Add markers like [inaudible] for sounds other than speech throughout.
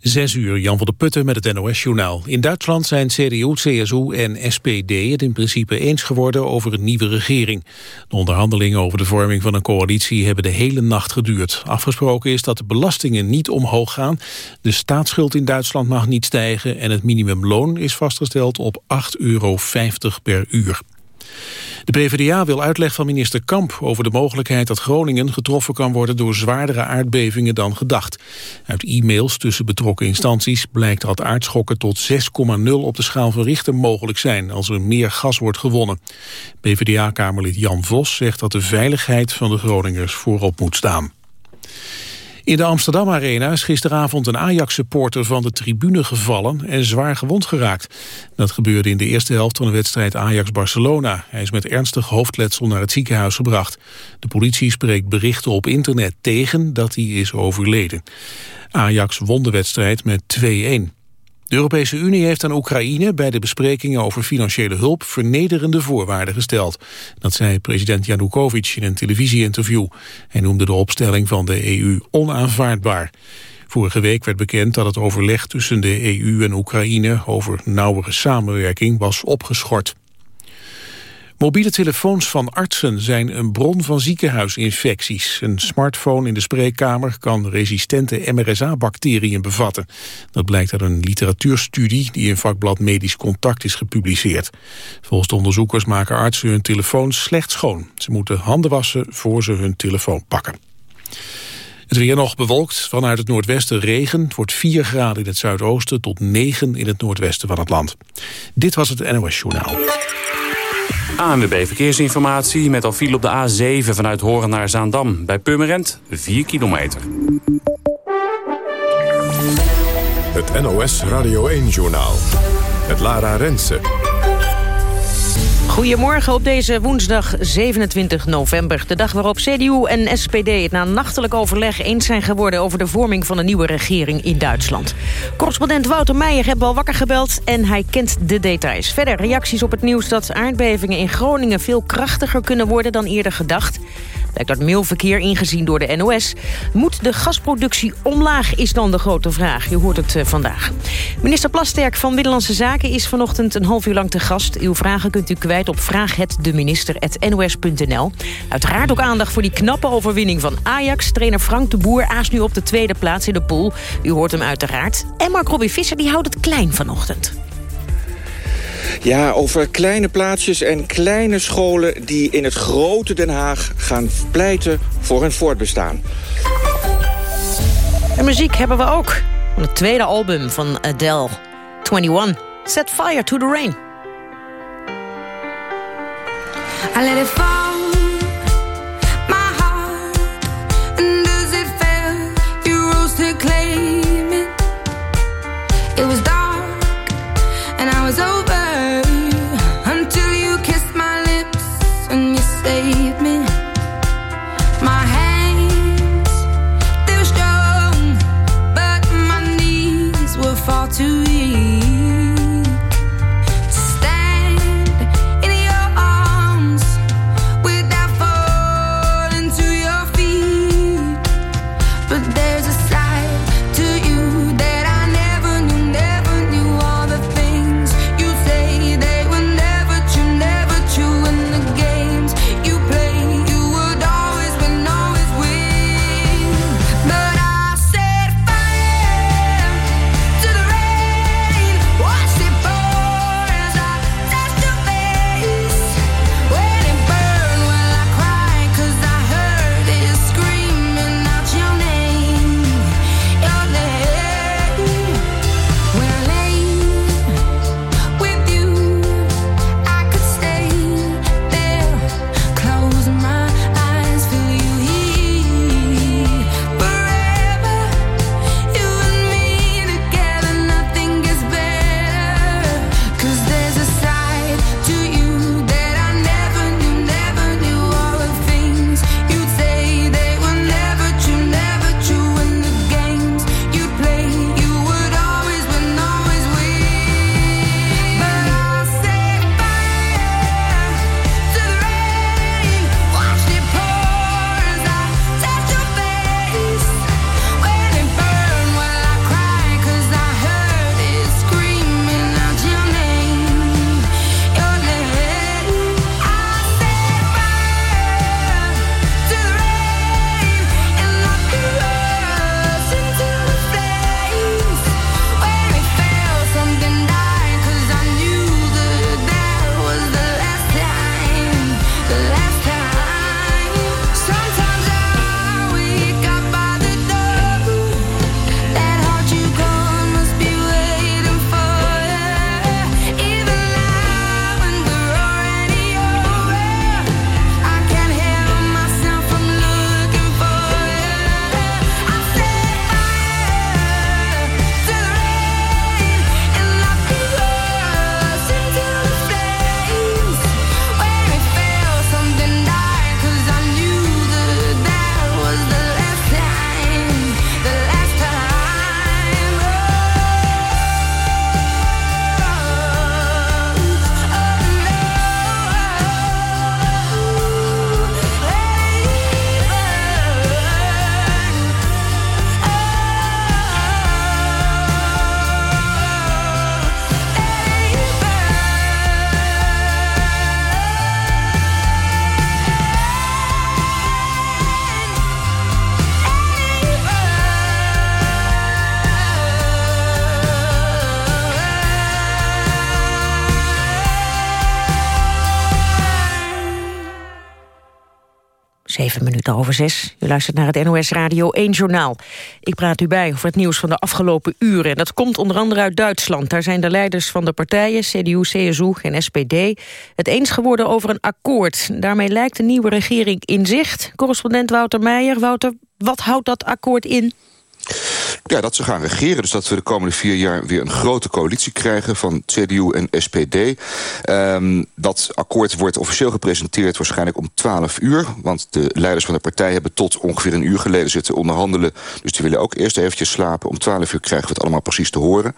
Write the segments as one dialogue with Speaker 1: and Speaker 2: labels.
Speaker 1: Zes uur, Jan van der Putten met het NOS-journaal. In Duitsland zijn CDU, CSU en SPD het in principe eens geworden over een nieuwe regering. De onderhandelingen over de vorming van een coalitie hebben de hele nacht geduurd. Afgesproken is dat de belastingen niet omhoog gaan, de staatsschuld in Duitsland mag niet stijgen en het minimumloon is vastgesteld op 8,50 euro per uur. De PvdA wil uitleg van minister Kamp over de mogelijkheid dat Groningen getroffen kan worden door zwaardere aardbevingen dan gedacht. Uit e-mails tussen betrokken instanties blijkt dat aardschokken tot 6,0 op de schaal van Richter mogelijk zijn als er meer gas wordt gewonnen. PvdA-kamerlid Jan Vos zegt dat de veiligheid van de Groningers voorop moet staan. In de Amsterdam Arena is gisteravond een Ajax-supporter van de tribune gevallen en zwaar gewond geraakt. Dat gebeurde in de eerste helft van de wedstrijd Ajax-Barcelona. Hij is met ernstig hoofdletsel naar het ziekenhuis gebracht. De politie spreekt berichten op internet tegen dat hij is overleden. Ajax won de wedstrijd met 2-1. De Europese Unie heeft aan Oekraïne bij de besprekingen over financiële hulp vernederende voorwaarden gesteld. Dat zei president Janukovic in een televisieinterview. Hij noemde de opstelling van de EU onaanvaardbaar. Vorige week werd bekend dat het overleg tussen de EU en Oekraïne over nauwere samenwerking was opgeschort. Mobiele telefoons van artsen zijn een bron van ziekenhuisinfecties. Een smartphone in de spreekkamer kan resistente MRSA-bacteriën bevatten. Dat blijkt uit een literatuurstudie die in vakblad Medisch Contact is gepubliceerd. Volgens de onderzoekers maken artsen hun telefoons slecht schoon. Ze moeten handen wassen voor ze hun telefoon pakken. Het weer nog bewolkt, vanuit het noordwesten regen. Het wordt 4 graden in het zuidoosten tot 9 in het noordwesten van het land. Dit was het NOS Journaal.
Speaker 2: ANWB Verkeersinformatie met al file op de A7 vanuit Horen naar Zaandam. Bij Purmerend 4 kilometer.
Speaker 3: Het NOS Radio 1-journaal. Het Lara Rensen.
Speaker 4: Goedemorgen op deze woensdag 27 november. De dag waarop CDU en SPD het na nachtelijk overleg eens zijn geworden... over de vorming van een nieuwe regering in Duitsland. Correspondent Wouter Meijer heeft al wakker gebeld en hij kent de details. Verder reacties op het nieuws dat aardbevingen in Groningen... veel krachtiger kunnen worden dan eerder gedacht. Blijkt uit mailverkeer ingezien door de NOS. Moet de gasproductie omlaag, is dan de grote vraag. Je hoort het uh, vandaag. Minister Plasterk van Binnenlandse Zaken is vanochtend een half uur lang te gast. Uw vragen kunt u kwijt op vraaghetdeminister.nos.nl. Uiteraard ook aandacht voor die knappe overwinning van Ajax. Trainer Frank de Boer aast nu op de tweede plaats in de pool. U hoort hem uiteraard. En Mark Robbie Visser die houdt het klein vanochtend.
Speaker 5: Ja, over kleine plaatsjes en kleine scholen... die in het grote Den Haag gaan pleiten voor hun voortbestaan.
Speaker 4: En muziek hebben we ook. Van het tweede album van Adele, 21. Set fire to the rain. I let it fall. U luistert naar het NOS Radio 1 Journaal. Ik praat u bij over het nieuws van de afgelopen uren. Dat komt onder andere uit Duitsland. Daar zijn de leiders van de partijen, CDU, CSU en SPD... het eens geworden over een akkoord. Daarmee lijkt de nieuwe regering in zicht. Correspondent Wouter Meijer. Wouter, wat houdt dat akkoord in?
Speaker 6: Ja, dat ze gaan regeren. Dus dat we de komende vier jaar weer een grote coalitie krijgen van CDU en SPD. Ehm, dat akkoord wordt officieel gepresenteerd waarschijnlijk om 12 uur. Want de leiders van de partij hebben tot ongeveer een uur geleden zitten onderhandelen. Dus die willen ook eerst eventjes slapen. Om 12 uur krijgen we het allemaal precies te horen.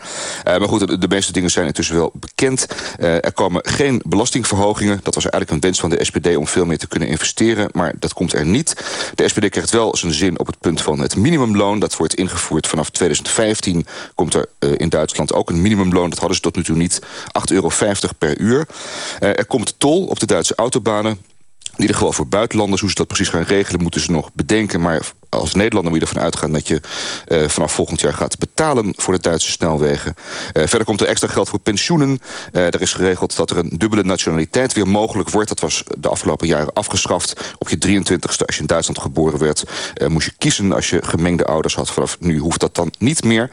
Speaker 6: Uh, maar goed, de, meeste dingen zijn intussen wel bekend. Uh, er komen geen belastingverhogingen. Dat was eigenlijk een wens van de SPD om veel meer te kunnen investeren. Maar dat komt er niet. De SPD krijgt wel zijn zin op het punt van het minimumloon. Dat wordt ingevoerd vanaf 2015 komt er uh, in Duitsland ook een minimumloon. Dat hadden ze tot nu toe niet. 8,50 euro per uur. Uh, er komt tol op de Duitse autobanen. In ieder geval voor buitenlanders, hoe ze dat precies gaan regelen... moeten ze nog bedenken. Maar als Nederlander moet je ervan uitgaan dat je uh, vanaf volgend jaar gaat betalen voor de Duitse snelwegen. Uh, verder komt er extra geld voor pensioenen. Uh, er is geregeld dat er een dubbele nationaliteit weer mogelijk wordt. Dat was de afgelopen jaren afgeschaft. Op je 23ste, als je in Duitsland geboren werd, moest je kiezen als je gemengde ouders had. Vanaf nu hoeft dat dan niet meer.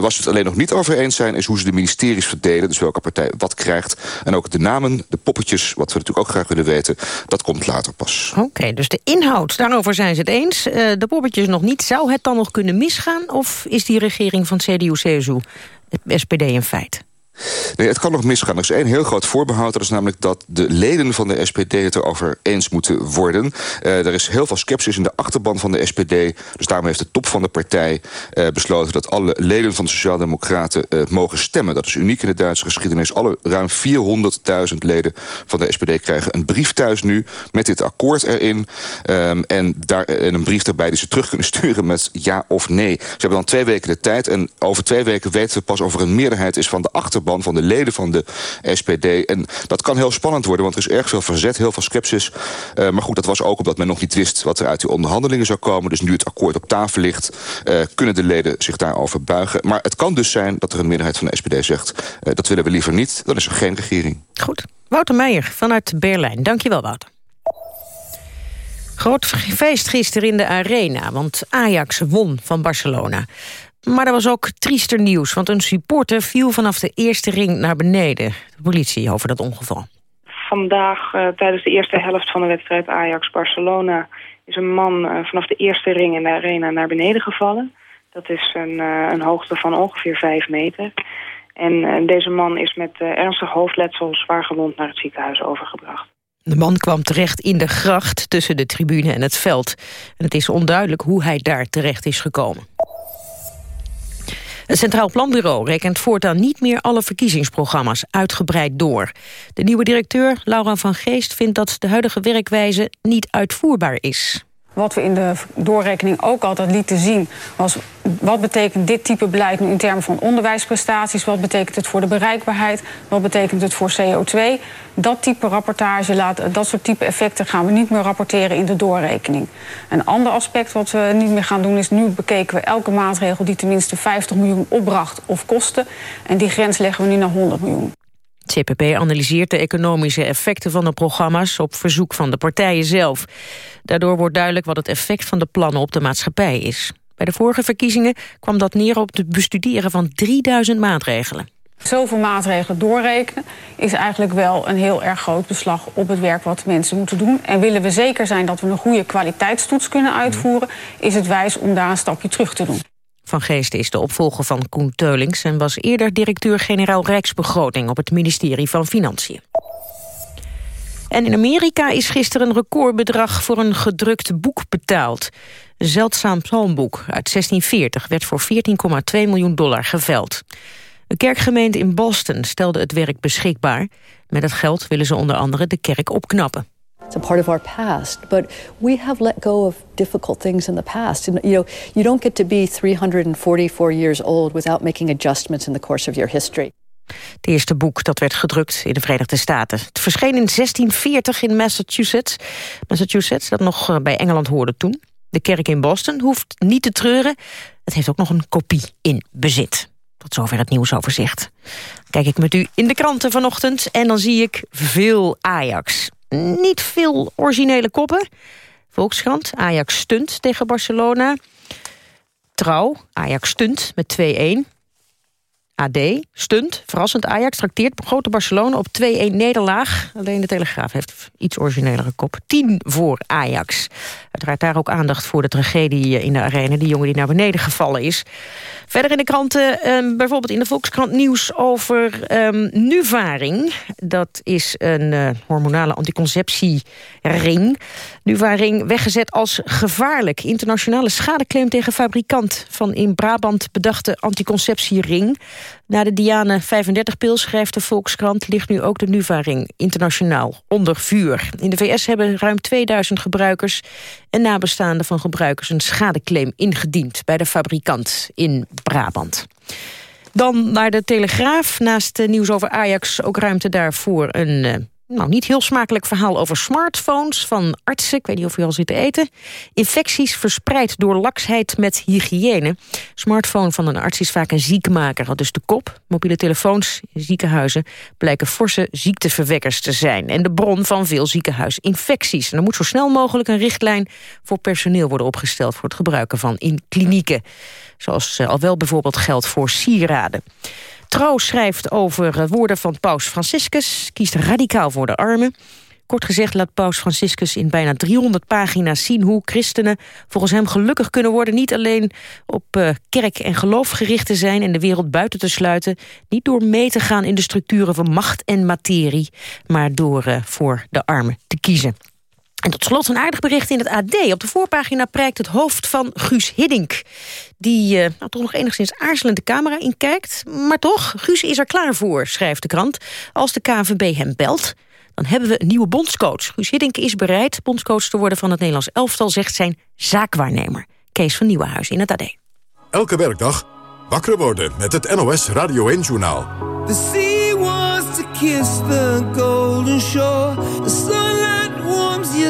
Speaker 6: was het alleen nog niet over eens zijn, is hoe ze de ministeries verdelen. Dus welke partij wat krijgt. En ook de namen, de poppetjes, wat we natuurlijk ook graag willen weten, dat komt later pas.
Speaker 4: Oké, dus de inhoud, daarover zijn ze het eens. de nog niet. Zou het dan nog kunnen misgaan? Of is die regering van CDU-CSU, SPD, een feit?
Speaker 6: Nee, het kan nog misgaan. Er is één heel groot voorbehoud. Dat is namelijk dat de leden van de SPD het erover eens moeten worden. Uh, er is heel veel sceptisch in de achterban van de SPD. Dus daarom heeft de top van de partij uh, besloten... dat alle leden van de Sociaaldemocraten uh, mogen stemmen. Dat is uniek in de Duitse geschiedenis. Alle ruim 400.000 leden van de SPD krijgen een brief thuis nu... met dit akkoord erin. Um, en, daar, en een brief daarbij die ze terug kunnen sturen met ja of nee. Ze hebben dan twee weken de tijd. En over twee weken weten we pas of er een meerderheid is van de achterban van de leden van de SPD. En dat kan heel spannend worden, want er is erg veel verzet, heel veel sceptisch. Uh, maar goed, dat was ook omdat men nog niet wist wat er uit die onderhandelingen zou komen. Dus nu het akkoord op tafel ligt, uh, kunnen de leden zich daarover buigen. Maar het kan dus zijn dat er een meerderheid van de SPD zegt... Uh, dat willen we liever niet, dan is er geen regering.
Speaker 4: Goed. Wouter Meijer vanuit Berlijn. Dankjewel, Wouter. Groot feest gisteren in de Arena, want Ajax won van Barcelona. Maar er was ook triester nieuws, want een supporter viel vanaf de eerste ring naar beneden. De politie over dat ongeval.
Speaker 7: Vandaag, uh, tijdens de eerste helft van de wedstrijd Ajax-Barcelona... is een man uh, vanaf de eerste ring in de arena naar beneden gevallen. Dat is een, uh, een hoogte van ongeveer 5 meter. En deze man is met ernstig hoofdletsel zwaar gewond naar het ziekenhuis overgebracht.
Speaker 4: De man kwam terecht in de gracht tussen de tribune en het veld. En het is onduidelijk hoe hij daar terecht is gekomen. Het Centraal Planbureau rekent voortaan niet meer alle verkiezingsprogramma's uitgebreid door. De nieuwe directeur, Laura van Geest, vindt dat de huidige werkwijze niet uitvoerbaar is.
Speaker 8: Wat we in de doorrekening ook altijd lieten zien... was wat betekent dit type beleid nu in termen van onderwijsprestaties... wat betekent het voor de bereikbaarheid, wat betekent het voor CO2. Dat type rapportage, laat, dat soort type effecten gaan we niet meer rapporteren in de doorrekening. Een ander aspect wat we niet meer gaan doen is... nu bekeken we elke maatregel die tenminste 50 miljoen opbracht of kostte. En die grens leggen we nu naar 100 miljoen.
Speaker 4: Het analyseert de economische effecten van de programma's op verzoek van de partijen zelf. Daardoor wordt duidelijk wat het effect van de plannen op de maatschappij is. Bij de vorige verkiezingen kwam dat neer op het bestuderen van 3000 maatregelen.
Speaker 8: Zoveel maatregelen doorrekenen is eigenlijk wel een heel erg groot beslag op het werk wat mensen moeten doen. En willen we zeker zijn dat we een goede kwaliteitstoets kunnen uitvoeren, is het wijs om daar een stapje terug te doen.
Speaker 4: Van Geest is de opvolger van Koen Teulings... en was eerder directeur-generaal Rijksbegroting... op het ministerie van Financiën. En in Amerika is gisteren een recordbedrag voor een gedrukt boek betaald. Een zeldzaam psalmboek uit 1640 werd voor 14,2 miljoen dollar geveld. Een kerkgemeente in Boston stelde het werk beschikbaar. Met het geld willen ze onder andere de kerk opknappen.
Speaker 9: A part of our past, but we have let go of difficult things in the past. You know, you don't get to be 344 years old without making adjustments in the course of your history.
Speaker 4: Het eerste boek dat werd gedrukt in de Verenigde Staten. Het verscheen in 1640 in Massachusetts. Massachusetts, dat nog eh, bij Engeland hoorde toen. De kerk in Boston hoeft niet te treuren. Het heeft ook nog een kopie in bezit. Tot zover het nieuwsoverzicht. Kijk ik met u in de kranten vanochtend en dan zie ik veel Ajax. Niet veel originele koppen. Volkskrant, Ajax stunt tegen Barcelona. Trouw, Ajax stunt met 2-1. AD, stunt, verrassend Ajax, trakteert grote Barcelona op 2-1 nederlaag. Alleen de Telegraaf heeft iets originelere kop. 10 voor Ajax. Uiteraard daar ook aandacht voor de tragedie in de arena. Die jongen die naar beneden gevallen is. Verder in de kranten, um, bijvoorbeeld in de Volkskrant nieuws over um, Nuvaring. Dat is een uh, hormonale anticonceptiering. Nuvaring weggezet als gevaarlijk. Internationale schadeclaim tegen fabrikant van in Brabant bedachte anticonceptiering. Na de Diane 35-pil, schrijft de Volkskrant... ligt nu ook de Nuvaring internationaal onder vuur. In de VS hebben ruim 2000 gebruikers en nabestaanden van gebruikers... een schadeclaim ingediend bij de fabrikant in Brabant. Dan naar de Telegraaf. Naast nieuws over Ajax ook ruimte daarvoor een uh, nou, niet heel smakelijk verhaal over smartphones van artsen. Ik weet niet of u al zit te eten. Infecties verspreid door laksheid met hygiëne. Smartphone van een arts is vaak een ziekmaker, had dus de kop. Mobiele telefoons in ziekenhuizen blijken forse ziekteverwekkers te zijn. En de bron van veel ziekenhuisinfecties. En er moet zo snel mogelijk een richtlijn voor personeel worden opgesteld... voor het gebruiken van in klinieken. Zoals al wel bijvoorbeeld geldt voor sieraden. Trouw schrijft over eh, woorden van paus Franciscus... kiest radicaal voor de armen. Kort gezegd laat paus Franciscus in bijna 300 pagina's zien... hoe christenen volgens hem gelukkig kunnen worden... niet alleen op uh, kerk en geloof gericht te zijn... en de wereld buiten te sluiten... niet door mee te gaan in de structuren van macht en materie... maar door uh, voor de armen te kiezen. En tot slot een aardig bericht in het AD. Op de voorpagina prijkt het hoofd van Guus Hiddink. Die uh, nou, toch nog enigszins aarzelend de camera inkijkt. Maar toch, Guus is er klaar voor, schrijft de krant. Als de KNVB hem belt, dan hebben we een nieuwe bondscoach. Guus Hiddink is bereid bondscoach te worden van het Nederlands elftal... zegt zijn zaakwaarnemer, Kees van Nieuwenhuis in het AD.
Speaker 3: Elke werkdag wakker worden met het NOS Radio 1-journaal.
Speaker 10: The sea wants to kiss the golden shore. The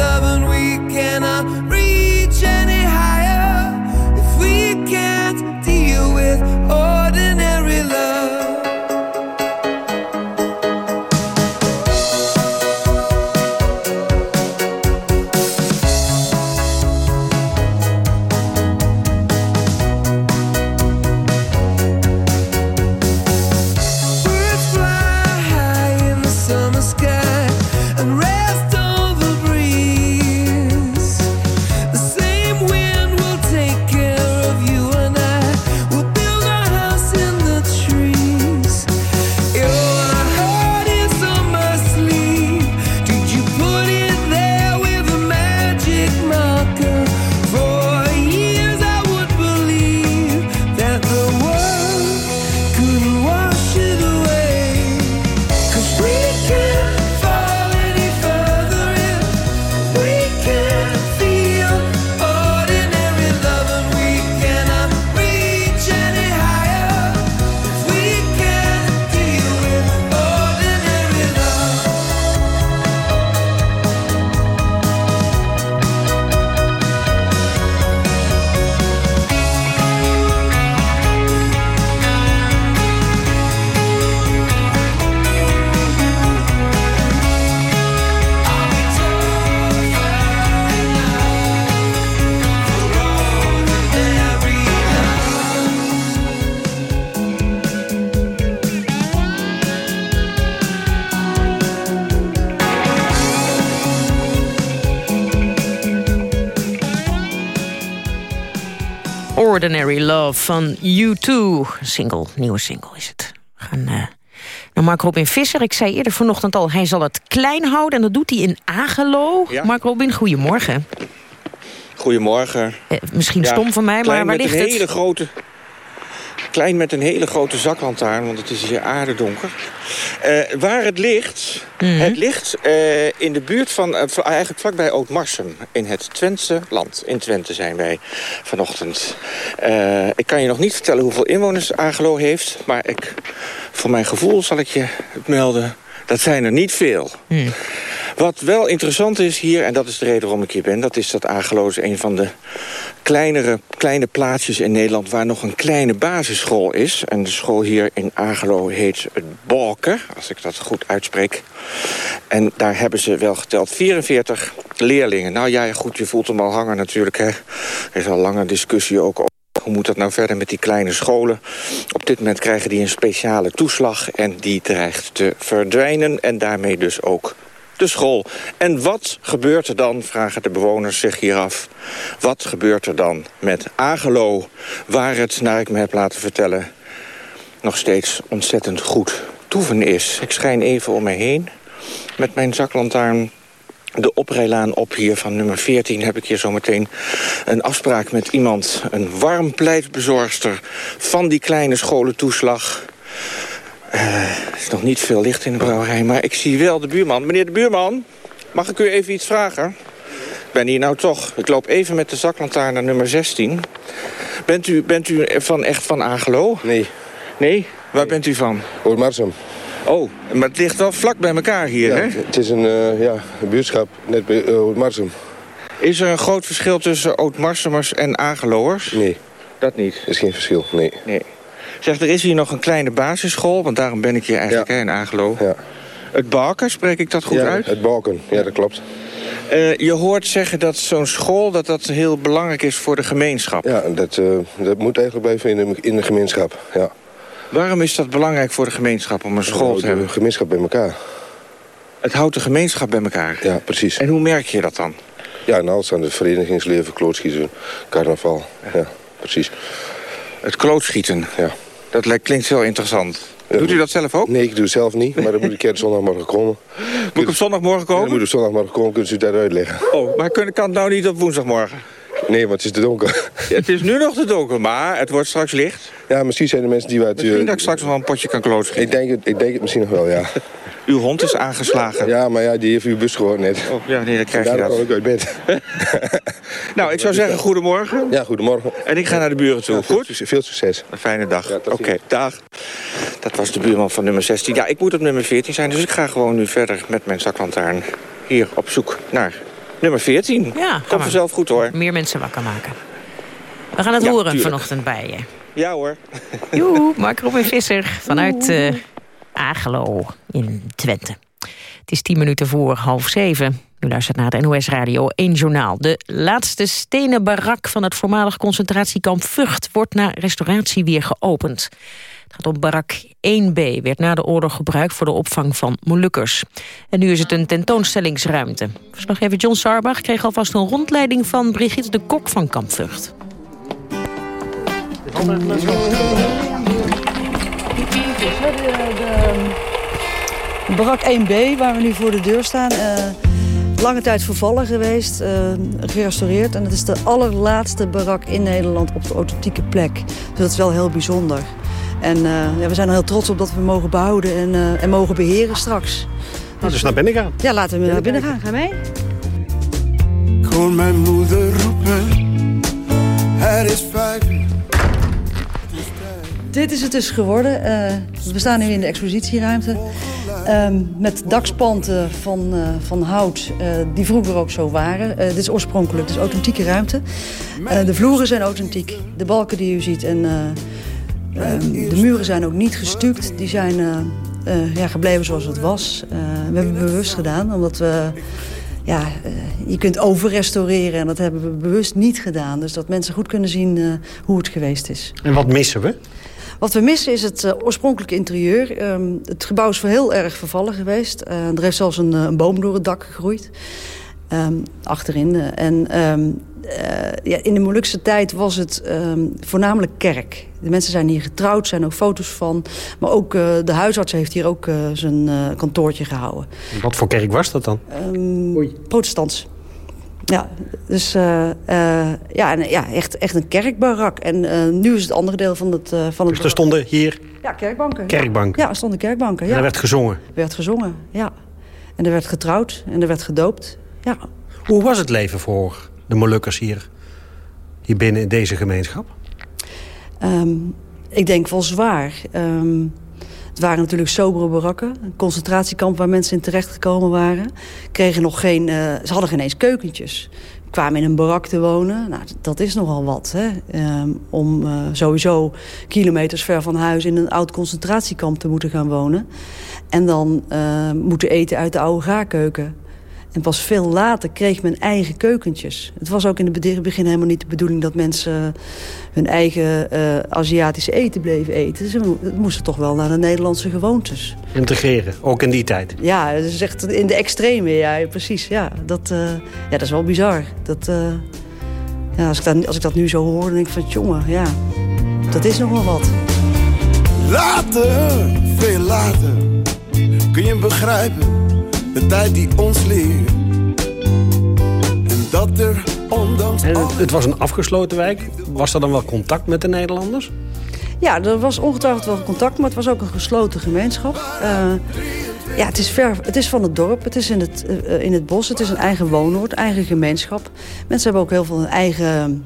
Speaker 10: ordinary Ordinary Love
Speaker 4: van U2. Single, nieuwe single is het. We gaan uh, naar Mark Robin Visser. Ik zei eerder vanochtend al, hij zal het klein houden. En dat doet hij in Agelo.
Speaker 5: Ja.
Speaker 4: Mark Robin, goedemorgen.
Speaker 5: Goedemorgen.
Speaker 4: Eh, misschien
Speaker 5: Ja,
Speaker 4: stom van mij, maar waar ligt
Speaker 5: een
Speaker 4: het?
Speaker 5: hele grote... Klein met een hele grote zaklantaarn, want het is hier aardedonker. Eh, waar het ligt, het ligt eh, in de buurt van, eh, eigenlijk vlakbij Ootmarsum. In het Twentse land. In Twente zijn wij vanochtend. Eh, ik kan je nog niet vertellen hoeveel inwoners Agelo heeft. Maar ik, voor mijn gevoel zal ik je het melden. Dat zijn er niet veel. Wat wel interessant is hier, en dat is de reden waarom ik hier ben... dat is dat Agelo is een van de kleinere, kleine plaatsjes in Nederland... waar nog een kleine basisschool is. En de school hier in Agelo heet het Balken, als ik dat goed uitspreek. En daar hebben ze wel geteld 44 leerlingen. Nou ja, goed, je voelt hem al hangen natuurlijk. Hè. Er is al lange discussie ook over hoe moet dat nou verder met die kleine scholen? Op dit moment krijgen die een speciale toeslag en die dreigt te verdwijnen. En daarmee dus ook de school. En wat gebeurt er dan, vragen de bewoners zich hier af. Wat gebeurt er dan met Agelo, waar het, naar ik me heb laten vertellen... nog steeds ontzettend goed toeven is. Ik schijn even om me heen met mijn zaklantaarn de oprijlaan op hier van nummer 14 heb ik hier zometeen een afspraak met iemand. Een warm pleitbezorgster van die kleine scholentoeslag. Eh, er is nog niet veel licht in de brouwerij, maar ik zie wel de buurman. Meneer de buurman, mag ik u even iets vragen? Ik ben hier nou toch. Ik loop even met de zaklantaarn naar nummer 16. Bent u, bent u van, echt van Agelo?
Speaker 11: Nee.
Speaker 5: Nee? Waar bent u van?
Speaker 11: Oormarsum.
Speaker 5: Oh, maar het ligt wel vlak bij elkaar hier,
Speaker 11: Ja,
Speaker 5: hè?
Speaker 11: het is een, eh, ja, een buurtschap, net bij uh, Oormarsum.
Speaker 5: Is er een groot verschil tussen Oud-Marsemers en Ageloers?
Speaker 11: Nee.
Speaker 5: Dat niet?
Speaker 11: Er is geen verschil, nee.
Speaker 5: Nee. Zeg, er is hier nog een kleine basisschool, want daarom ben ik hier eigenlijk hè, in Agelo.
Speaker 11: Ja.
Speaker 5: Het Balken, spreek ik dat goed
Speaker 11: ja,
Speaker 5: uit?
Speaker 11: het Balken, ja, dat klopt.
Speaker 5: Eh, je hoort zeggen dat zo'n school dat dat heel belangrijk is voor de gemeenschap.
Speaker 11: Ja, dat, eh, dat moet eigenlijk blijven in de, in de gemeenschap, ja.
Speaker 5: Waarom is dat belangrijk voor de gemeenschap om een school te hebben?
Speaker 11: De gemeenschap bij elkaar.
Speaker 5: Het houdt de gemeenschap bij elkaar?
Speaker 11: Ja, precies.
Speaker 5: En hoe merk je dat dan?
Speaker 11: Ja, en alles aan het verenigingsleven, klootschieten, carnaval. Ja, precies.
Speaker 5: Het klootschieten?
Speaker 11: Ja.
Speaker 5: Dat klinkt heel interessant. Doet u dat zelf ook?
Speaker 11: Nee, ik doe het zelf niet, maar dan moet ik keer zondagmorgen komen.
Speaker 5: Moet ik op zondagmorgen komen?
Speaker 11: dan moet ik op zondagmorgen komen, kunnen ze het daar uitleggen.
Speaker 5: Oh, maar kan het nou niet op woensdagmorgen?
Speaker 11: Nee, want het is te donker.
Speaker 5: Het is nu nog te donker, maar het wordt straks licht.
Speaker 11: Ja, misschien zijn er mensen die wat...
Speaker 5: Misschien
Speaker 11: eh,
Speaker 5: dat ik straks nog wel een potje kan klootschieten.
Speaker 11: ik, denk het, ik denk het misschien nog wel, ja.
Speaker 5: Uw hond is aangeslagen.
Speaker 11: Ja, maar ja, die heeft uw bus gewoon net.
Speaker 5: Oh, ja, nee, dan krijg je
Speaker 11: Daarom
Speaker 5: dat.
Speaker 11: kwam ik uit bed. [laughs]
Speaker 5: Nou, ik zou zeggen goedemorgen.
Speaker 11: Ja, goedemorgen.
Speaker 5: En ik ga naar de buren toe.
Speaker 11: Ja, veel
Speaker 5: Goed?
Speaker 11: succes- Veel succes.
Speaker 5: Een fijne dag.
Speaker 11: Ja,
Speaker 5: Oké, dag. Dat was de buurman van nummer 16. Ja, ik moet op nummer 14 zijn, dus ik ga gewoon nu verder met mijn zaklantaarn. Hier op zoek naar nummer 14.
Speaker 4: Ja,
Speaker 5: Komt vanzelf goed hoor.
Speaker 4: Meer mensen wakker maken. We gaan het
Speaker 5: Ja,
Speaker 4: horen
Speaker 5: tuurlijk.
Speaker 4: vanochtend bij je.
Speaker 5: Ja hoor.
Speaker 4: Joe, Mark Robin Visser vanuit eh Agelo in Twente. Het is tien minuten voor half zeven. U luistert naar het NOS Radio 1 Journaal. De laatste stenen barak van het voormalig concentratiekamp Vught... wordt na restauratie weer geopend. Het gaat om barak 1B, werd na de oorlog gebruikt voor de opvang van Molukkers. En nu is het een tentoonstellingsruimte. Verslaggever John Sarbach kreeg alvast een rondleiding van Brigitte de Kok van kamp Vught.
Speaker 12: Barak 1B, waar we nu voor de deur staan. eh, lange tijd vervallen geweest, eh, gerestaureerd. En het is de allerlaatste barak in Nederland op de authentieke plek. Dus dat is wel heel bijzonder. En eh, ja, we zijn er heel trots op dat we mogen behouden en, eh, en mogen beheren straks.
Speaker 13: Nou, dus naar binnen gaan.
Speaker 12: Ja, laten we naar binnen gaan. Ga mee?
Speaker 10: Ik hoor mijn moeder roepen. Het is vijf uur.
Speaker 12: Dit is het dus geworden. Eh, we staan nu in de expositieruimte. Ehm, met dakspanten van, eh, van hout eh, die vroeger ook zo waren. Dit is oorspronkelijk, is authentieke ruimte. De vloeren zijn authentiek. De balken die u ziet en eh, ehm, de muren zijn ook niet gestuukt. Die zijn ja, gebleven zoals het was. We hebben het bewust gedaan, omdat we... Ja, je kunt overrestaureren en dat hebben we bewust niet gedaan. Dus dat mensen goed kunnen zien hoe het geweest is.
Speaker 13: En wat missen we?
Speaker 12: Wat we missen is het eh, oorspronkelijke interieur. Ehm, het gebouw is heel erg vervallen geweest. Eh, er heeft zelfs een, eh, een boom door het dak gegroeid. Ehm, achterin. en ehm, eh, ja, in de Molukse tijd was het ehm, voornamelijk kerk. De mensen zijn hier getrouwd, zijn ook foto's van. Maar ook eh, de huisarts heeft hier ook zijn eh, kantoortje gehouden.
Speaker 13: Wat voor kerk was dat dan?
Speaker 12: Ehm protestants. Ja, dus eh, eh, ja, en, ja, echt, echt een kerkbarak. En eh, nu is het andere deel van het, van het
Speaker 13: Dus er stonden hier
Speaker 12: Ja, kerkbanken.
Speaker 13: Kerkbanken.
Speaker 12: Ja, er stonden kerkbanken. Ja.
Speaker 13: en er werd gezongen.
Speaker 12: Er werd gezongen, ja. En er werd getrouwd en er werd gedoopt. Ja.
Speaker 13: Hoe was het leven voor de Molukkers hier, hier binnen in deze gemeenschap?
Speaker 12: Ehm, ik denk wel zwaar. Ehm, het waren natuurlijk sobere barakken. Een concentratiekamp waar mensen in terechtgekomen waren. Kregen nog geen, eh, ze hadden geen eens keukentjes. Kwamen in een barak te wonen. Nou, dat is nogal wat. Hè? Ehm, om eh, sowieso kilometers ver van huis in een oud concentratiekamp te moeten gaan wonen. En dan eh, moeten eten uit de oude gaarkeuken. En pas veel later kreeg men eigen keukentjes. Het was ook in het begin helemaal niet de bedoeling... dat mensen hun eigen eh, Aziatische eten bleven eten. Ze mo- moesten toch wel naar de Nederlandse gewoontes.
Speaker 13: Integreren, ook in die tijd.
Speaker 12: Ja, dat is echt in de extreme, ja, precies. Ja, dat, eh, ja, dat is wel bizar. Dat, eh, ja, als, ik dat, als ik dat nu zo hoor, dan denk ik van... jongen, ja, dat is nog wel wat.
Speaker 10: Later, veel later, kun je begrijpen de tijd die ons leert. En dat er ondanks
Speaker 13: En het, het was een afgesloten wijk. Was er dan wel contact met de Nederlanders?
Speaker 12: Ja, er was ongetwijfeld wel contact, maar het was ook een gesloten gemeenschap. Eh, ja, het is, ver, het is van het dorp, het is in het, eh, in het bos, het is een eigen woonoord, eigen gemeenschap. Mensen hebben ook heel veel eigen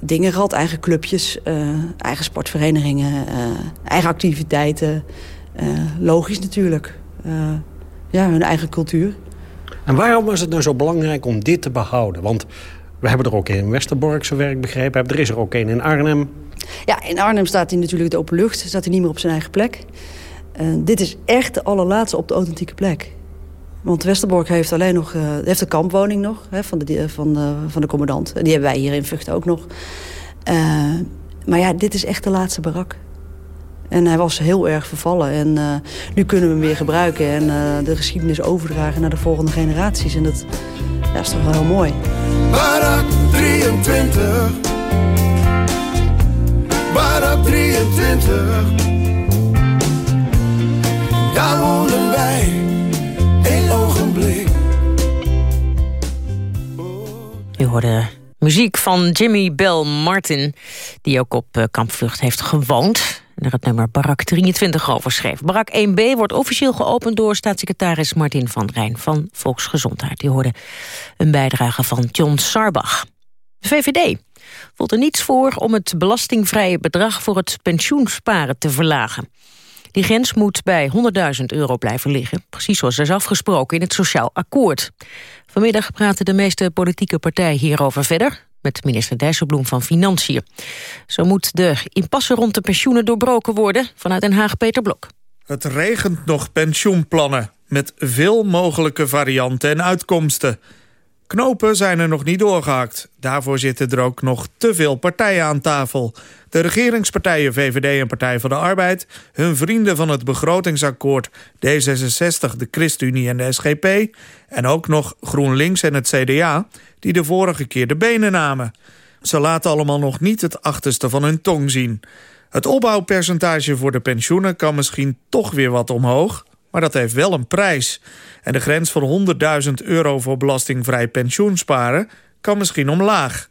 Speaker 12: dingen gehad, eigen clubjes, eh, eigen sportverenigingen, eh, eigen activiteiten. Eh, logisch natuurlijk. Ja, hun eigen cultuur.
Speaker 13: En waarom was het nou zo belangrijk om dit te behouden? Want we hebben er ook een in Westerbork, zo werk begrepen heb. Er is er ook een in Arnhem.
Speaker 12: Ja, in Arnhem staat hij natuurlijk de open lucht. Staat hij niet meer op zijn eigen plek. Eh, dit is echt de allerlaatste op de authentieke plek. Want Westerbork heeft alleen nog eh, heeft een kampwoning nog hè, van, de, van, de, van de commandant. Die hebben wij hier in Vught ook nog. Eh, maar ja, dit is echt de laatste barak. En hij was heel erg vervallen. En eh, nu kunnen we hem weer gebruiken en eh, de geschiedenis overdragen naar de volgende generaties. En dat, ja, is toch wel heel mooi.
Speaker 10: Barak 23. Barak 23. Daar wonen wij één ogenblik.
Speaker 4: U hoorde muziek van Jimmy Bell Martin... die ook op eh, Kampvlucht heeft gewoond... er het nummer Barak 23 over schreef. Barak 1b wordt officieel geopend door staatssecretaris Martin van Rijn... van Volksgezondheid. Die hoorde een bijdrage van John Sarbach. VVD voelt er niets voor om het belastingvrije bedrag... voor het pensioensparen te verlagen. Die grens moet bij 100.000 euro blijven liggen. Precies zoals is afgesproken in het Sociaal Akkoord. Vanmiddag praten de meeste politieke partijen hierover verder... met minister Dijsselbloem van Financiën. Zo moet de impasse rond de pensioenen doorbroken worden... vanuit Den Haag Peter Blok.
Speaker 14: Het regent nog pensioenplannen, met veel mogelijke varianten en uitkomsten. Knopen zijn er nog niet doorgehakt. Daarvoor zitten er ook nog te veel partijen aan tafel. De regeringspartijen VVD en Partij van de Arbeid... hun vrienden van het begrotingsakkoord D66, de ChristenUnie en de SGP... en ook nog GroenLinks en het CDA... die de vorige keer de benen namen. Ze laten allemaal nog niet het achterste van hun tong zien. Het opbouwpercentage voor de pensioenen kan misschien toch weer wat omhoog... maar dat heeft wel een prijs. En de grens van 100.000 euro voor belastingvrij pensioensparen... kan misschien omlaag.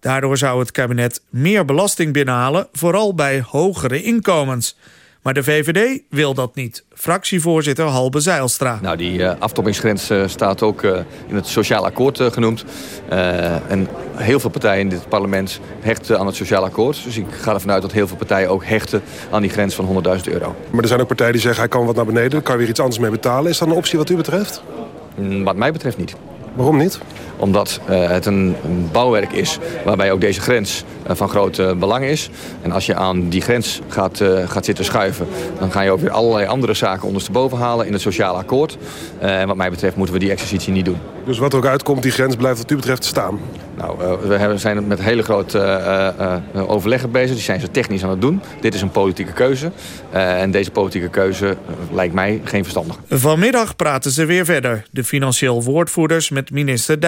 Speaker 14: Daardoor zou het kabinet meer belasting binnenhalen... vooral bij hogere inkomens. Maar de VVD wil dat niet. Fractievoorzitter Halbe Zeilstra.
Speaker 15: Nou, die eh, aftoppingsgrens eh, staat ook eh, in het sociaal akkoord genoemd. Eh, en heel veel partijen in dit parlement hechten aan het sociaal akkoord. Dus ik ga ervan uit dat heel veel partijen ook hechten aan die grens van 100.000 euro.
Speaker 16: Maar er zijn ook partijen die zeggen hij kan wat naar beneden. Kan weer iets anders mee betalen. Is dat een optie wat u betreft?
Speaker 15: Mm, Wat mij betreft niet.
Speaker 16: Waarom niet?
Speaker 15: Omdat eh, het een, bouwwerk is waarbij ook deze grens eh, van groot eh, belang is. En als je aan die grens gaat, eh, gaat zitten schuiven... dan ga je ook weer allerlei andere zaken ondersteboven halen in het sociale akkoord. Eh, en wat mij betreft moeten we die exercitie niet doen.
Speaker 16: Dus wat er ook uitkomt, die grens blijft wat u betreft staan.
Speaker 15: Nou, eh, we hebben- zijn met hele grote eh, eh, eh, overleggen bezig. Die zijn ze technisch aan het doen. Dit is een politieke keuze. Eh, en deze politieke keuze lijkt mij geen verstandig.
Speaker 14: Vanmiddag praten ze weer verder. De financieel woordvoerders met minister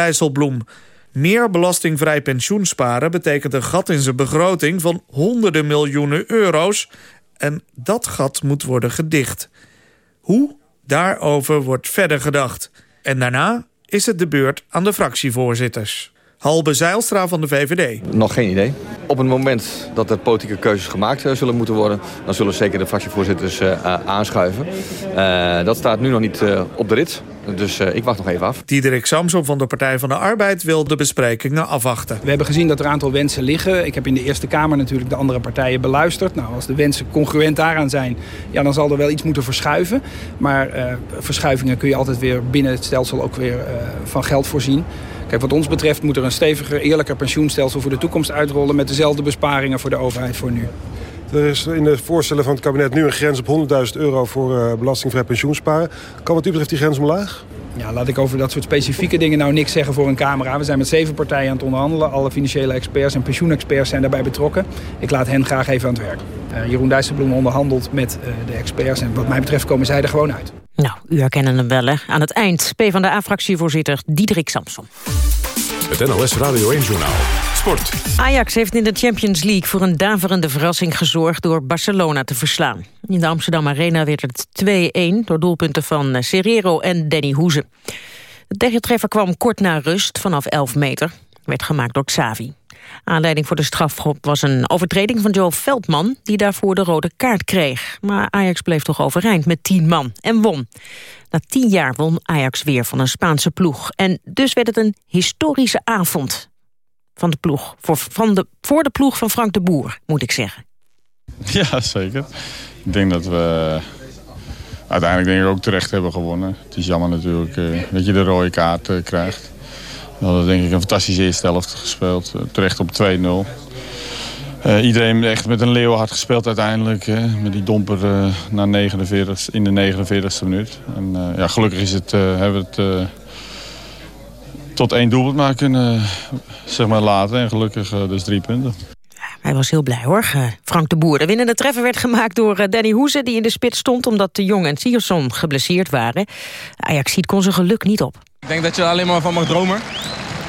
Speaker 14: Meer belastingvrij pensioensparen betekent een gat in zijn begroting van honderden miljoenen euro's. En dat gat moet worden gedicht. Hoe? Daarover wordt verder gedacht. En daarna is het de beurt aan de fractievoorzitters. Halbe Zeilstra van de VVD.
Speaker 15: Nog geen idee. Op het moment dat er politieke keuzes gemaakt uh, zullen moeten worden... dan zullen zeker de fractievoorzitters uh, aanschuiven. Uh, dat staat nu nog niet op de rit. Dus ik wacht nog even af.
Speaker 14: Diederik Samsom van de Partij van de Arbeid wil de besprekingen afwachten.
Speaker 17: We hebben gezien dat er een aantal wensen liggen. Ik heb in de Eerste Kamer natuurlijk de andere partijen beluisterd. Nou, als de wensen congruent daaraan zijn, ja, dan zal er wel iets moeten verschuiven. Maar verschuivingen kun je altijd weer binnen het stelsel ook weer van geld voorzien. Kijk, wat ons betreft moet er een steviger, eerlijker pensioenstelsel voor de toekomst uitrollen... met dezelfde besparingen voor de overheid voor nu.
Speaker 16: Er is in de voorstellen van het kabinet nu een grens op 100.000 euro voor uh, belastingvrij pensioensparen. Kan wat u betreft die grens omlaag?
Speaker 17: Ja, laat ik over dat soort specifieke dingen nou niks zeggen voor een camera. We zijn met zeven partijen aan het onderhandelen. Alle financiële experts en pensioenexperts zijn daarbij betrokken. Ik laat hen graag even aan het werk. Uh, Jeroen Dijsselbloem onderhandelt met uh, de experts en wat mij betreft komen zij er gewoon uit.
Speaker 4: Nou, u herkennen hem wel, hè? Aan het eind, PvdA-fractievoorzitter Diederik Samson.
Speaker 3: Het NLS Radio 1-journaal. Sport.
Speaker 4: Ajax heeft in de Champions League voor een daverende verrassing gezorgd... door Barcelona te verslaan. In de Amsterdam Arena werd het 2-1 door doelpunten van Serrero en Danny Hoeze. De tegentreffer kwam kort na rust vanaf 11 meter. Werd gemaakt door Xavi. Aanleiding voor de strafschop was een overtreding van Joe Veldman... die daarvoor de rode kaart kreeg. Maar Ajax bleef toch overeind met tien man en won. Na tien jaar won Ajax weer van een Spaanse ploeg. En dus werd het een historische avond van de ploeg. Voor, van de, voor de ploeg van Frank de Boer, moet ik zeggen. [laughs]
Speaker 18: Ja, zeker. Ik denk dat we uiteindelijk denk ik ook terecht hebben gewonnen. Het is jammer natuurlijk uh, dat je de rode kaart uh, krijgt. We hadden denk ik een fantastische eerste helft gespeeld. Uh, terecht op 2-0. Uh, iedereen echt met een leeuwenhard gespeeld uiteindelijk. Hè, met die domper uh, naar 49, in de 49e minuut. En, ja, gelukkig is het, hebben we het tot één doelpunt maar kunnen zeg maar, laten. En gelukkig dus drie punten.
Speaker 4: Hij was heel blij hoor, Frank de Boer. De winnende treffer werd gemaakt door Danny Hoeze... die in de spits stond omdat de Jong en Sierson geblesseerd waren. Ajax ziet kon zijn geluk niet op.
Speaker 19: Ik denk dat je er alleen maar van mag dromen.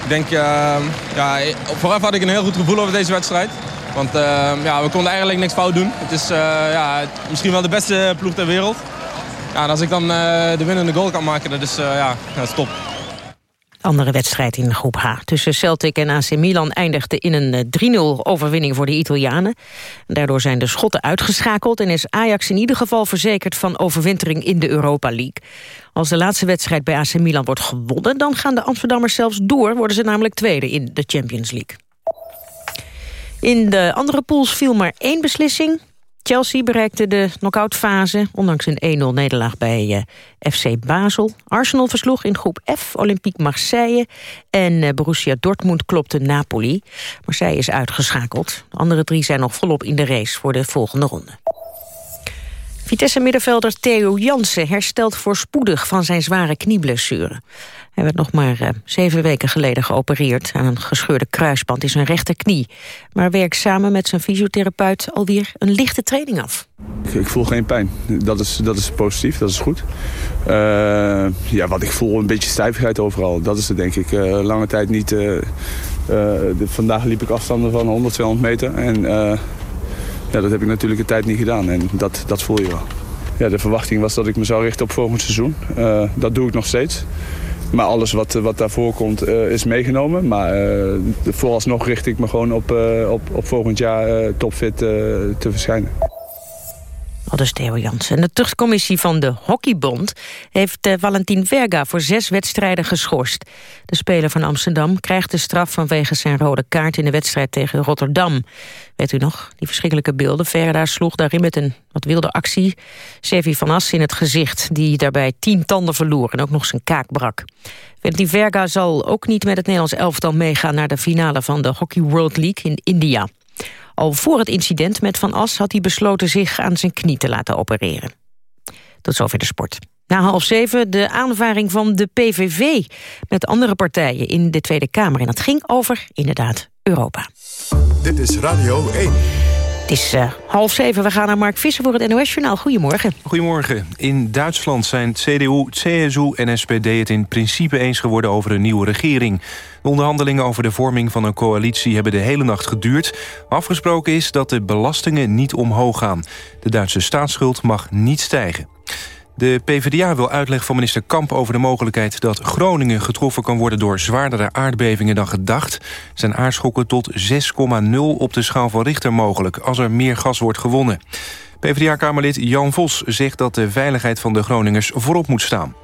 Speaker 19: Ik denk, ja, vooraf had ik een heel goed gevoel over deze wedstrijd. Want uh, ja, we konden eigenlijk niks fout doen. Het is uh, ja, misschien wel de beste ploeg ter wereld. Ja, en als ik dan de winnende goal kan maken, dat is, ja, dat is top.
Speaker 4: Andere wedstrijd in groep H. Tussen Celtic en AC Milan eindigde in een 3-0 overwinning voor de Italianen. Daardoor zijn de Schotten uitgeschakeld... en is Ajax in ieder geval verzekerd van overwintering in de Europa League. Als de laatste wedstrijd bij AC Milan wordt gewonnen... dan gaan de Amsterdammers zelfs door, worden ze namelijk tweede in de Champions League. In de andere pools viel maar één beslissing. Chelsea bereikte de knock-outfase, ondanks een 1-0 nederlaag bij uh, FC Basel. Arsenal versloeg in groep F Olympique Marseille. En uh, Borussia Dortmund klopte Napoli. Marseille is uitgeschakeld. De andere drie zijn nog volop in de race voor de volgende ronde. Vitesse-middenvelder Theo Jansen herstelt voorspoedig van zijn zware knieblessure. Hij werd nog maar uh, zeven weken geleden geopereerd aan een gescheurde kruisband in zijn rechterknie. Maar werkt samen met zijn fysiotherapeut alweer een lichte training af.
Speaker 20: Ik, voel geen pijn. Dat is, dat is positief, dat is goed. Uh, ja, wat ik voel, een beetje stijfigheid overal. Dat is het denk ik. Uh, lange tijd niet... Vandaag liep ik afstanden van 100, 200 meter. En ja, dat heb ik natuurlijk een tijd niet gedaan. En dat, dat voel je wel. Ja, de verwachting was dat ik me zou richten op volgend seizoen. dat doe ik nog steeds. Maar alles wat, wat daarvoor komt uh, is meegenomen. Maar uh, vooralsnog richt ik me gewoon op, op, op volgend jaar topfit te verschijnen.
Speaker 4: Al dus Theo Jansen. De terugcommissie van de Hockeybond heeft Valentin Verga voor zes wedstrijden geschorst. De speler van Amsterdam krijgt de straf vanwege zijn rode kaart in de wedstrijd tegen Rotterdam. Weet u nog, die verschrikkelijke beelden. Verga sloeg daarin met een wat wilde actie Sevi van As in het gezicht... die daarbij tien tanden verloor en ook nog zijn kaak brak. Valentin Verga zal ook niet met het Nederlands elftal meegaan... naar de finale van de Hockey World League in India. Al voor het incident met Van As had hij besloten zich aan zijn knie te laten opereren. Tot zover de sport. Na half zeven de aanvaring van de PVV met andere partijen in de Tweede Kamer. En dat ging over, inderdaad, Europa.
Speaker 3: Dit is Radio 1.
Speaker 4: Het is uh, half zeven. We gaan naar Mark Visser voor het NOS-journaal. Goedemorgen.
Speaker 21: Goedemorgen. In Duitsland zijn CDU, CSU en SPD het in principe eens geworden over een nieuwe regering. De onderhandelingen over de vorming van een coalitie hebben de hele nacht geduurd. Afgesproken is dat de belastingen niet omhoog gaan. De Duitse staatsschuld mag niet stijgen. De PvdA wil uitleg van minister Kamp over de mogelijkheid... dat Groningen getroffen kan worden door zwaardere aardbevingen dan gedacht. Zijn aardschokken tot 6,0 op de schaal van Richter mogelijk... als er meer gas wordt gewonnen. PvdA-kamerlid Jan Vos zegt dat de veiligheid van de Groningers voorop moet staan.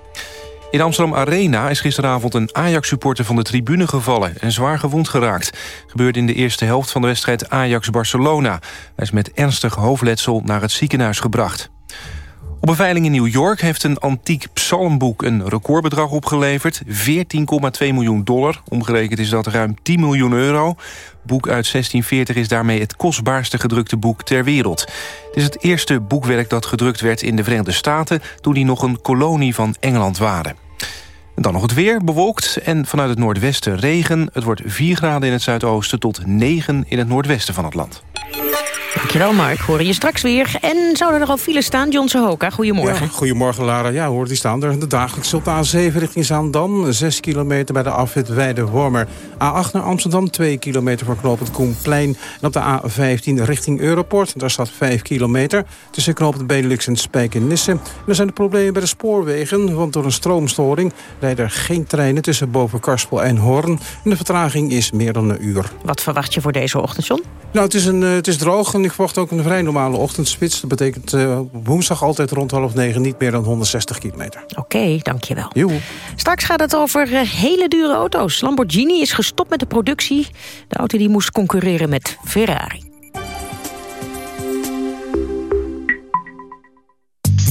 Speaker 21: In Amsterdam Arena is gisteravond een Ajax-supporter van de tribune gevallen... en zwaar gewond geraakt. Gebeurde in de eerste helft van de wedstrijd Ajax-Barcelona. Hij is met ernstig hoofdletsel naar het ziekenhuis gebracht. Op een veiling in New York heeft een antiek psalmboek een recordbedrag opgeleverd. 14,2 miljoen dollar. Omgerekend is dat ruim 10 miljoen euro. Boek uit 1640 is daarmee het kostbaarste gedrukte boek ter wereld. Het is het eerste boekwerk dat gedrukt werd in de Verenigde Staten... toen die nog een kolonie van Engeland waren. En dan nog het weer, bewolkt en vanuit het noordwesten regen. Het wordt 4 graden in het zuidoosten tot 9 in het noordwesten van het land.
Speaker 4: Dankjewel Mark, horen je straks weer. En zouden er al files staan? John Sohoka, goedemorgen.
Speaker 22: Ja, goedemorgen Lara. Ja, hoor, die staan er. De dagelijkse op de A7 richting Zaandam. 6 kilometer bij de afwit Weide-Wormer. A8 naar Amsterdam, 2 kilometer voor knooppunt Koenplein. En op de A15 richting Europort. Daar staat 5 kilometer tussen knooppunt Benelux en Spijkenisse. En er zijn de problemen bij de spoorwegen. Want door een stroomstoring rijden er geen treinen tussen boven Karspel en Hoorn. En de vertraging is meer dan een uur.
Speaker 4: Wat verwacht je voor deze ochtend, John?
Speaker 22: Nou, het is, een, eh, het is droog en ik verwacht ook een vrij normale ochtendspits. Dat betekent uh, woensdag altijd rond half negen niet meer dan 160 kilometer.
Speaker 4: Oké, okay, dankjewel. Jo. Straks gaat het over uh, hele dure auto's. Lamborghini is gestopt met de productie. De auto die moest concurreren met Ferrari.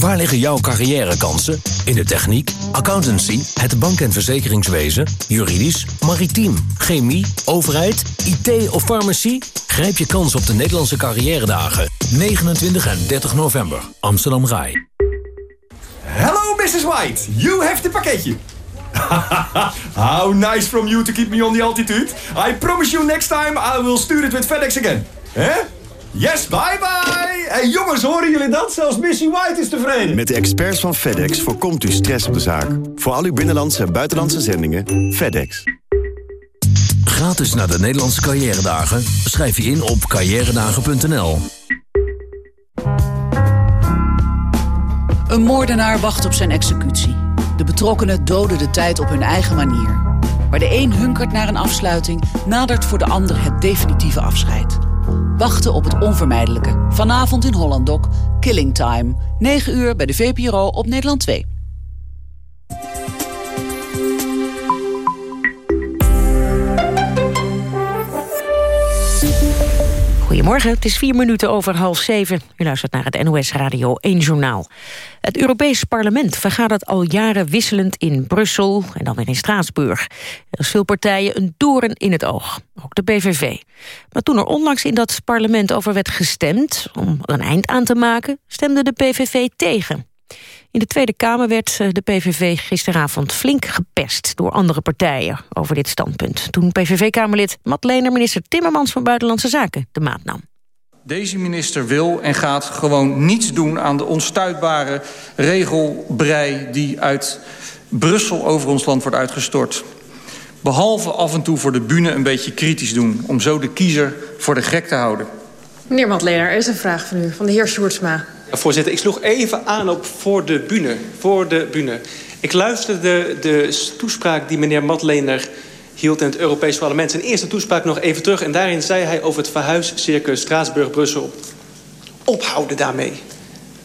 Speaker 23: Waar liggen jouw carrièrekansen? In de techniek, accountancy, het bank- en verzekeringswezen, juridisch, maritiem, chemie, overheid, IT of farmacie? Grijp je kans op de Nederlandse carrière-dagen. 29 en 30 november, Amsterdam Rai.
Speaker 24: Hello, Mrs. White. You have the pakketje. [laughs] How nice from you to keep me on the altitude. I promise you next time I will stuur it with FedEx again. Hè? Yes, bye bye! Hey jongens, horen jullie dat? Zelfs Missy White is tevreden.
Speaker 25: Met de experts van FedEx voorkomt u stress op de zaak. Voor al uw binnenlandse en buitenlandse zendingen, FedEx.
Speaker 23: Gratis naar de Nederlandse carrière-dagen? Schrijf je in op carrièredagen.nl.
Speaker 26: Een moordenaar wacht op zijn executie. De betrokkenen doden de tijd op hun eigen manier. Waar de een hunkert naar een afsluiting, nadert voor de ander het definitieve afscheid. Wachten op het onvermijdelijke. Vanavond in Hollandok, Killing Time. 9 uur bij de VPRO op Nederland 2.
Speaker 4: Goedemorgen, het is vier minuten over half zeven. U luistert naar het NOS Radio 1 Journaal. Het Europees Parlement vergadert al jaren wisselend in Brussel... en dan weer in Straatsburg. Er is veel partijen een doorn in het oog, ook de PVV. Maar toen er onlangs in dat parlement over werd gestemd... om er een eind aan te maken, stemde de PVV tegen. In de Tweede Kamer werd eh, de PVV gisteravond flink gepest door andere partijen over dit standpunt. Toen PVV-Kamerlid Matt Lener minister Timmermans van Buitenlandse Zaken de maat nam.
Speaker 27: Deze minister wil en gaat gewoon niets doen aan de onstuitbare regelbrei die uit Brussel over ons land wordt uitgestort. Behalve af en toe voor de bühne een beetje kritisch doen, om zo de kiezer voor de gek te houden.
Speaker 28: Meneer Matlener, er is een vraag van u, van de heer Sjoerdsma.
Speaker 29: Voorzitter, ik sloeg even aan op voor de bühne. Voor de bühne. Ik luisterde de toespraak die meneer Matlener hield in het Europees Parlement. Zijn eerste toespraak nog even terug. En daarin zei hij over het verhuiscircus Straatsburg-Brussel. Ophouden daarmee.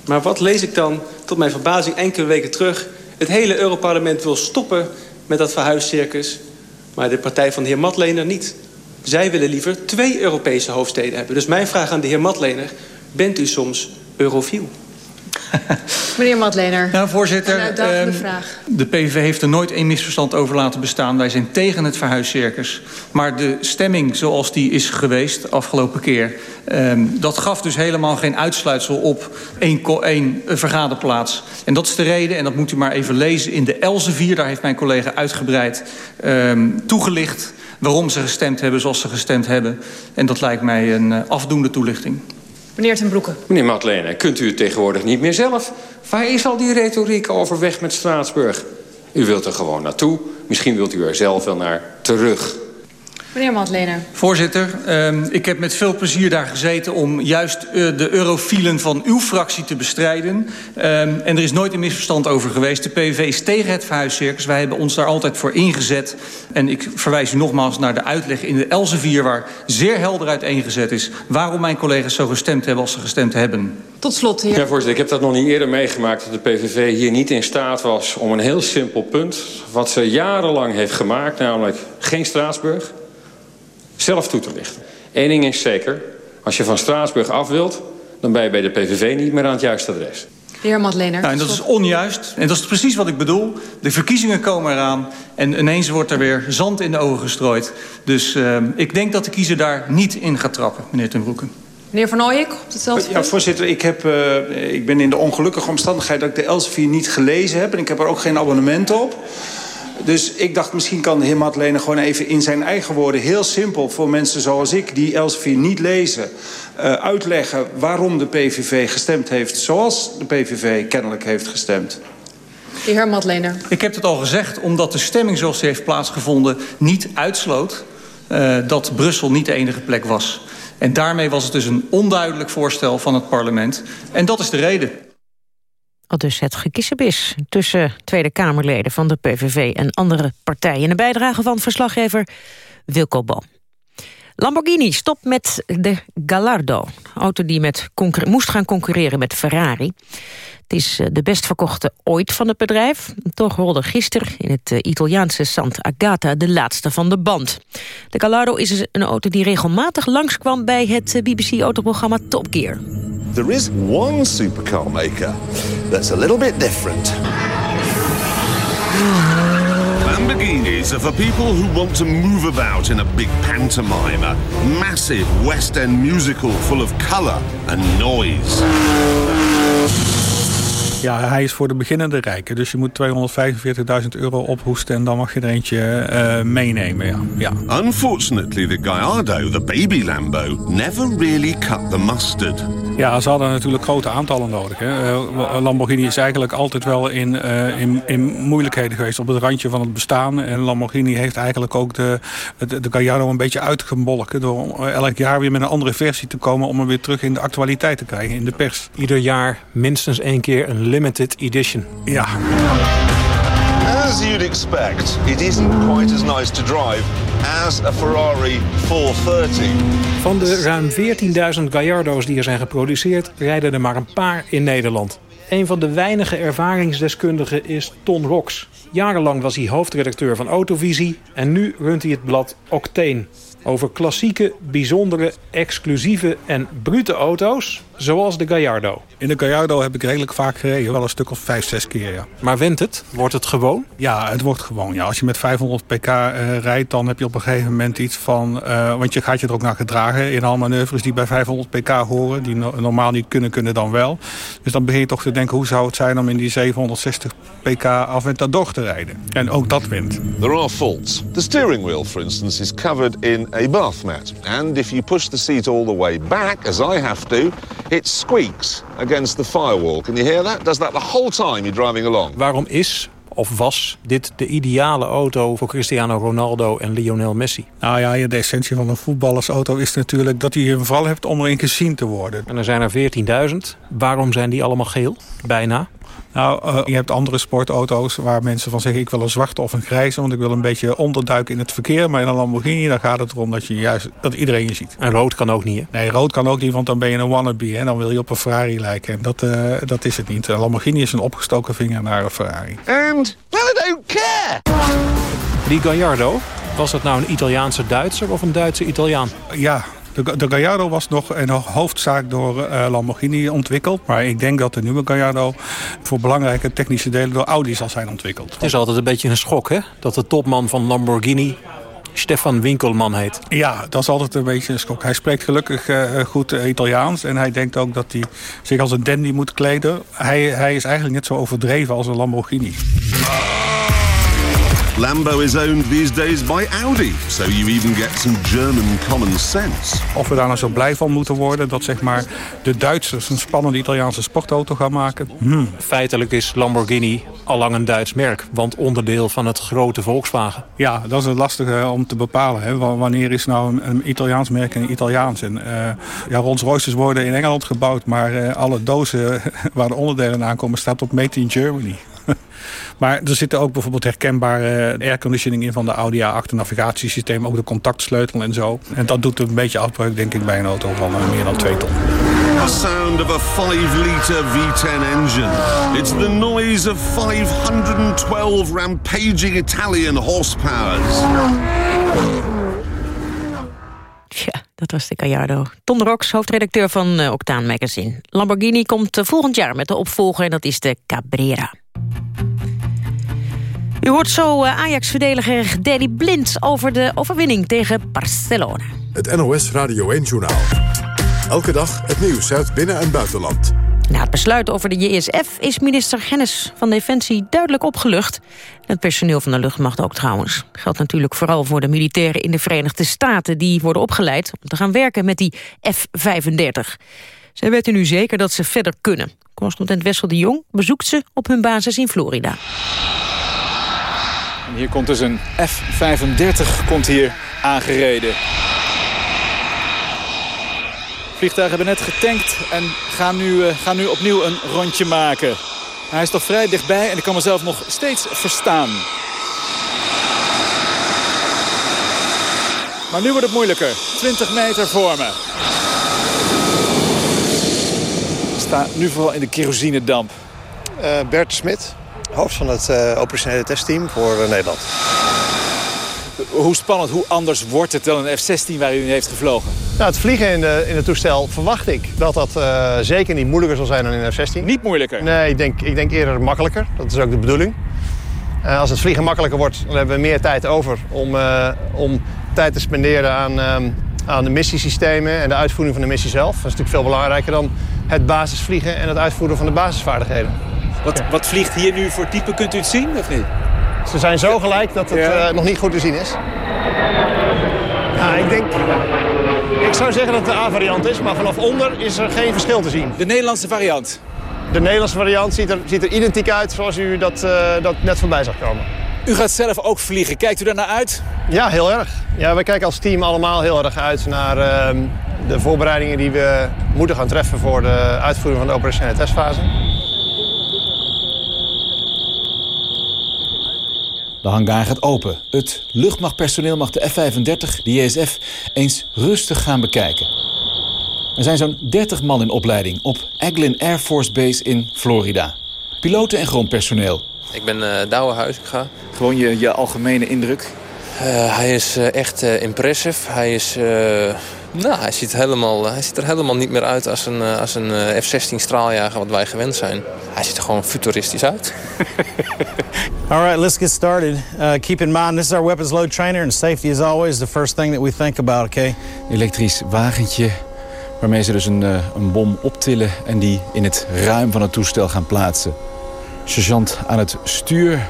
Speaker 29: Maar wat lees ik dan, tot mijn verbazing, enkele weken terug... het hele Europarlement wil stoppen met dat verhuiscircus... maar de partij van de heer Matlener niet. Zij willen liever twee Europese hoofdsteden hebben. Dus mijn vraag aan de heer Matlener... bent u soms eurofiel?
Speaker 28: Meneer Matlener,
Speaker 27: nou, voorzitter,
Speaker 28: een
Speaker 27: um,
Speaker 28: vraag.
Speaker 27: De PVV heeft er nooit één misverstand over laten bestaan. Wij zijn tegen het verhuiscircus. Maar de stemming zoals die is geweest afgelopen keer... Um, dat gaf dus helemaal geen uitsluitsel op één, één vergaderplaats. En dat is de reden, en dat moet u maar even lezen... in de Elsevier, daar heeft mijn collega uitgebreid um, toegelicht... waarom ze gestemd hebben zoals ze gestemd hebben. En dat lijkt mij een uh, afdoende toelichting.
Speaker 28: Meneer ten Broeke.
Speaker 30: Meneer Madeleine, kunt u het tegenwoordig niet meer zelf? Waar is al die retoriek over weg met Straatsburg? U wilt er gewoon naartoe. Misschien wilt u er zelf wel naar terug.
Speaker 28: Meneer Matlener.
Speaker 27: Voorzitter, ehm, ik heb met veel plezier daar gezeten... om juist eh, de eurofielen van uw fractie te bestrijden. Ehm, en er is nooit een misverstand over geweest. De PVV is tegen het verhuiscircus. Wij hebben ons daar altijd voor ingezet. En ik verwijs u nogmaals naar de uitleg in de Elsevier... waar zeer helder uiteengezet is... waarom mijn collega's zo gestemd hebben als ze gestemd hebben.
Speaker 28: Tot slot, heer.
Speaker 30: Ja, voorzitter, ik heb dat nog niet eerder meegemaakt... dat de PVV hier niet in staat was om een heel simpel punt... wat ze jarenlang heeft gemaakt, namelijk geen Straatsburg... zelf toe te lichten. Eén ding is zeker, als je van Straatsburg af wilt... dan ben je bij de PVV niet meer aan het juiste adres.
Speaker 28: De heer Matlener.
Speaker 27: Nou, en dat is onjuist. En dat is precies wat ik bedoel. De verkiezingen komen eraan. En ineens wordt er weer zand in de ogen gestrooid. Dus uh, ik denk dat de kiezer daar niet in gaat trappen, meneer Ten Broeke.
Speaker 28: Meneer Van Ooyek, op hetzelfde
Speaker 31: Ja, voorzitter, ik, heb, uh, ik ben in de ongelukkige omstandigheid... dat ik de Elsevier niet gelezen heb. En ik heb er ook geen abonnement op. Dus ik dacht, misschien kan de heer Madeleine gewoon even in zijn eigen woorden... heel simpel voor mensen zoals ik, die Elsevier niet lezen... Uh, uitleggen waarom de PVV gestemd heeft zoals de PVV kennelijk heeft gestemd.
Speaker 28: De heer Madlener.
Speaker 27: Ik heb het al gezegd, omdat de stemming zoals die heeft plaatsgevonden... niet uitsloot uh, dat Brussel niet de enige plek was. En daarmee was het dus een onduidelijk voorstel van het parlement. En dat is de reden.
Speaker 4: Al dus het gekissenbis tussen Tweede Kamerleden van de PVV en andere partijen. Een bijdrage van verslaggever Wilco Boom. Lamborghini stopt met de Gallardo. Auto die met moest gaan concurreren met Ferrari. Het is de best verkochte ooit van het bedrijf. Toch rolde gisteren in het Italiaanse Sant'Agata de laatste van de band. De Gallardo is een auto die regelmatig langskwam bij het BBC-autoprogramma Top Gear.
Speaker 32: There is one supercar maker that's a little bit different. Lamborghinis are for people who want to move about in a big pantomime, a massive West End musical full of colour and noise.
Speaker 33: Ja, hij is voor de beginnende rijken. Dus je moet 245.000 euro ophoesten en dan mag je er eentje uh, meenemen. Ja. ja.
Speaker 32: Unfortunately, the Gallardo, the baby Lambo, never really cut the mustard.
Speaker 33: Ja, ze hadden natuurlijk grote aantallen nodig. Hè. Uh, Lamborghini is eigenlijk altijd wel in, uh, in, in moeilijkheden geweest. Op het randje van het bestaan. En Lamborghini heeft eigenlijk ook de, de, de Gallardo een beetje uitgemolken. Door elk jaar weer met een andere versie te komen. Om hem weer terug in de actualiteit te krijgen in de pers.
Speaker 22: Ieder jaar minstens één keer een limited edition.
Speaker 33: Ja.
Speaker 32: As you'd expect, it isn't quite as nice to drive as a Ferrari 430.
Speaker 22: Van de ruim 14.000 Gallardo's die er zijn geproduceerd... rijden er maar een paar in Nederland. Een van de weinige ervaringsdeskundigen is Ton Rox. Jarenlang was hij hoofdredacteur van Autovisie... en nu runt hij het blad Octane. Over klassieke, bijzondere, exclusieve en brute auto's... zoals de Gallardo.
Speaker 33: In de Gallardo heb ik redelijk vaak gereden. Wel een stuk of vijf, zes keer, ja.
Speaker 22: Maar went het? Wordt het gewoon?
Speaker 33: Ja, het wordt gewoon. Ja. Als je met 500 pk uh, rijdt, dan heb je op een gegeven moment iets van... Uh, want je gaat je er ook naar gedragen in al manoeuvres die bij 500 pk horen... die no normaal niet kunnen, kunnen dan wel. Dus dan begin je toch te denken, hoe zou het zijn om in die 760 pk Aventador te rijden? En ook dat wint.
Speaker 32: There are faults. The steering wheel, for instance, is covered in a bath mat. And if you push the seat all the way back, as I have to... it squeaks against the firewall. Can you hear that? Does that the whole time you're driving along.
Speaker 22: Waarom is of was dit de ideale auto voor Cristiano Ronaldo en Lionel Messi?
Speaker 33: Nou ja, de essentie van een voetballersauto is natuurlijk dat hij een val heeft om erin gezien te worden.
Speaker 22: En er zijn er 14.000. Waarom zijn die allemaal geel? Bijna.
Speaker 33: Nou, uh, je hebt andere sportauto's waar mensen van zeggen... ik wil een zwarte of een grijze, want ik wil een beetje onderduiken in het verkeer. Maar in een Lamborghini, dan gaat het erom dat, je juist, dat iedereen je ziet.
Speaker 22: En rood kan ook niet, hè?
Speaker 33: Nee, rood kan ook niet, want dan ben je een wannabe. En dan wil je op een Ferrari lijken. En dat, uh, dat is het niet. Een Lamborghini is een opgestoken vinger naar een Ferrari.
Speaker 32: And, well, I don't care!
Speaker 22: Die Gallardo, was dat nou een Italiaanse Duitser of een Duitse Italiaan?
Speaker 33: Ja, de, de Gallardo was nog een hoofdzaak door uh, Lamborghini ontwikkeld. Maar ik denk dat de nieuwe Gallardo voor belangrijke technische delen door Audi zal zijn ontwikkeld.
Speaker 22: Het is altijd een beetje een schok, hè? Dat de topman van Lamborghini Stefan Winkelman heet.
Speaker 33: Ja, dat is altijd een beetje een schok. Hij spreekt gelukkig uh, goed Italiaans. En hij denkt ook dat hij zich als een dandy moet kleden. Hij, hij is eigenlijk net zo overdreven als een Lamborghini.
Speaker 32: Lambo is owned these days by Audi, so you even get some German common sense.
Speaker 33: Of we daar nou zo blij van moeten worden dat zeg maar, de Duitsers een spannende Italiaanse sportauto gaan maken. Hmm.
Speaker 34: Feitelijk is Lamborghini al lang een Duits merk, want onderdeel van het grote Volkswagen.
Speaker 33: Ja, dat is het lastige om te bepalen. Hè. Wanneer is nou een, een Italiaans merk een Italiaans? En, uh, ja, Rolls Royces worden in Engeland gebouwd, maar uh, alle dozen [laughs] waar de onderdelen aankomen staat op Made in Germany. [laughs] Maar er zitten ook bijvoorbeeld herkenbare airconditioning in van de Audi A8 navigatiesysteem. Ook de contactsleutel en zo. En dat doet een beetje afbreuk denk ik bij een auto van uh, meer dan 2 ton.
Speaker 32: The sound of a 5-liter V10 engine. It's the noise of 512 rampaging Italian horsepowers.
Speaker 4: Ja, dat was de Gallardo. Ton Rox, hoofdredacteur van uh, Octaan Magazine. Lamborghini komt uh, volgend jaar met de opvolger en dat is de Cabrera. U hoort zo uh, Ajax-verdediger Danny Blind over de overwinning tegen Barcelona.
Speaker 3: Het NOS Radio 1-journaal. Elke dag het nieuws uit binnen- en buitenland.
Speaker 4: Na het besluit over de JSF is minister Gennis van Defensie duidelijk opgelucht. Het personeel van de luchtmacht ook trouwens. Geldt natuurlijk vooral voor de militairen in de Verenigde Staten... die worden opgeleid om te gaan werken met die F-35. Zij weten nu zeker dat ze verder kunnen. Correspondent Wessel de Jong bezoekt ze op hun basis in Florida.
Speaker 35: En hier komt dus een F-35 komt hier aangereden. Vliegtuigen hebben net getankt en gaan nu, uh, gaan nu opnieuw een rondje maken. Hij is toch vrij dichtbij en ik kan mezelf nog steeds verstaan. Maar nu wordt het moeilijker. 20 meter voor me. Ik sta nu vooral in de kerosinedamp.
Speaker 36: Uh, Bert Smit, hoofd van het uh, operationele testteam voor uh, Nederland.
Speaker 35: Hoe spannend, hoe anders wordt het dan een F-16 waar u in heeft gevlogen?
Speaker 36: Nou, het vliegen in, de, in het toestel verwacht ik dat dat uh, zeker niet moeilijker zal zijn dan in een F-16.
Speaker 35: Niet moeilijker?
Speaker 36: Nee, ik denk, ik denk eerder makkelijker. Dat is ook de bedoeling. Uh, als het vliegen makkelijker wordt, dan hebben we meer tijd over om, uh, om tijd te spenderen aan, aan de missiesystemen en de uitvoering van de missie zelf. Dat is natuurlijk veel belangrijker dan het basisvliegen en het uitvoeren van de basisvaardigheden.
Speaker 35: Wat, wat vliegt hier nu voor type? Kunt u het zien of niet?
Speaker 36: Ze zijn zo gelijk dat het ja. uh, nog niet goed te zien is. Ja, ik denk... Ik zou zeggen dat het de A-variant is, maar vanaf onder is er geen verschil te zien.
Speaker 35: De Nederlandse variant?
Speaker 36: De Nederlandse variant ziet er, ziet er identiek uit zoals u dat, uh, dat net voorbij zag komen.
Speaker 35: U gaat zelf ook vliegen. Kijkt u daar naar uit?
Speaker 36: Ja, heel erg. Ja, wij kijken als team allemaal heel erg uit naar uh, de voorbereidingen die we moeten gaan treffen voor de uitvoering van de operationele testfase.
Speaker 35: De hangar gaat open. Het luchtmachtpersoneel mag de F-35, de JSF, eens rustig gaan bekijken. Er zijn zo'n 30 man in opleiding op Eglin Air Force Base in Florida. Piloten en grondpersoneel.
Speaker 37: Ik ben uh, ik ga.
Speaker 35: Gewoon je, je algemene indruk?
Speaker 37: Uh, hij is uh, echt impressive. Hij is... Nou, hij ziet, helemaal, hij ziet er helemaal niet meer uit als een, als een F-16 straaljager wat wij gewend zijn. Hij ziet er gewoon futuristisch uit. [laughs]
Speaker 38: All right, let's get started. Uh, keep in mind, this is our weapons load trainer... and safety is always the first thing that we think about, okay?
Speaker 35: Elektrisch wagentje waarmee ze dus een, een bom optillen... en die in het ruim van het toestel gaan plaatsen. Sergeant aan het stuur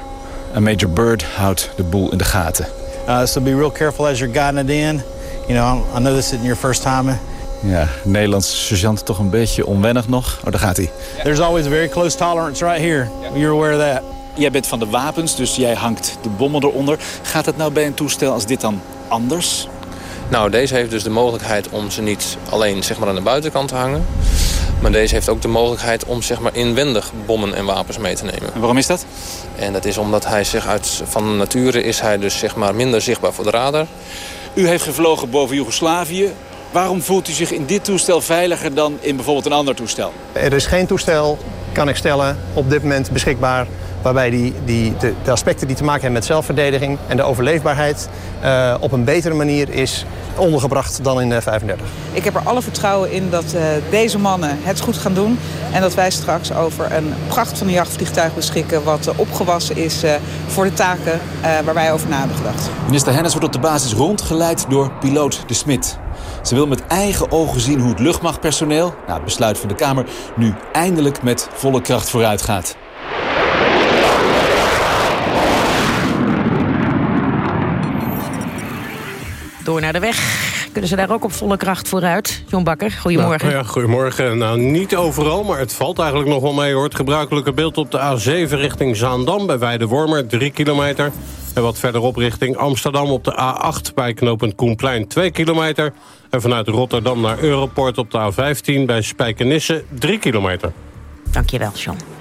Speaker 35: en Major Bird houdt de boel in de gaten.
Speaker 38: Uh, so be real careful as you're guiding it in. You know, I know this isn't your first time...
Speaker 35: Ja, Nederlands sergeant toch een beetje onwennig nog. Oh, daar gaat hij.
Speaker 38: There's always a very close tolerance right here. You're aware of that.
Speaker 35: Jij bent van de wapens, dus jij hangt de bommen eronder. Gaat het nou bij een toestel als dit dan anders?
Speaker 37: Nou, deze heeft dus de mogelijkheid om ze niet alleen zeg maar, aan de buitenkant te hangen. Maar deze heeft ook de mogelijkheid om zeg maar, inwendig bommen en wapens mee te nemen.
Speaker 35: En waarom is dat?
Speaker 37: En dat is omdat hij zich uit van nature is hij dus zeg maar, minder zichtbaar voor de radar.
Speaker 35: U heeft gevlogen boven Joegoslavië. Waarom voelt u zich in dit toestel veiliger dan in bijvoorbeeld een ander toestel?
Speaker 36: Er is geen toestel, kan ik stellen, op dit moment beschikbaar waarbij die, die, de, de, aspecten die te maken hebben met zelfverdediging en de overleefbaarheid uh, op een betere manier is ondergebracht dan in de 35.
Speaker 39: Ik heb er alle vertrouwen in dat uh, deze mannen het goed gaan doen en dat wij straks over een pracht van een jachtvliegtuig beschikken wat uh, opgewassen is voor de taken waar wij over na hebben gedacht.
Speaker 35: Minister Hennis wordt op de basis rondgeleid door piloot De Smit. Ze wil met eigen ogen zien hoe het luchtmachtpersoneel, na het besluit van de Kamer, nu eindelijk met volle kracht vooruit gaat.
Speaker 4: Door naar de weg. Kunnen ze daar ook op volle kracht vooruit? John Bakker, goedemorgen.
Speaker 36: Nou, ja, goedemorgen. Nou, niet overal, maar het valt eigenlijk nog wel mee. Hoor. Het gebruikelijke beeld op de A7 richting Zaandam bij Weidewormer, 3 kilometer. En wat verderop richting Amsterdam op de A8 bij knooppunt Koenplein, 2 kilometer. En vanuit Rotterdam naar Europort op de A15 bij Spijkenisse, 3 kilometer.
Speaker 4: Dankjewel, John.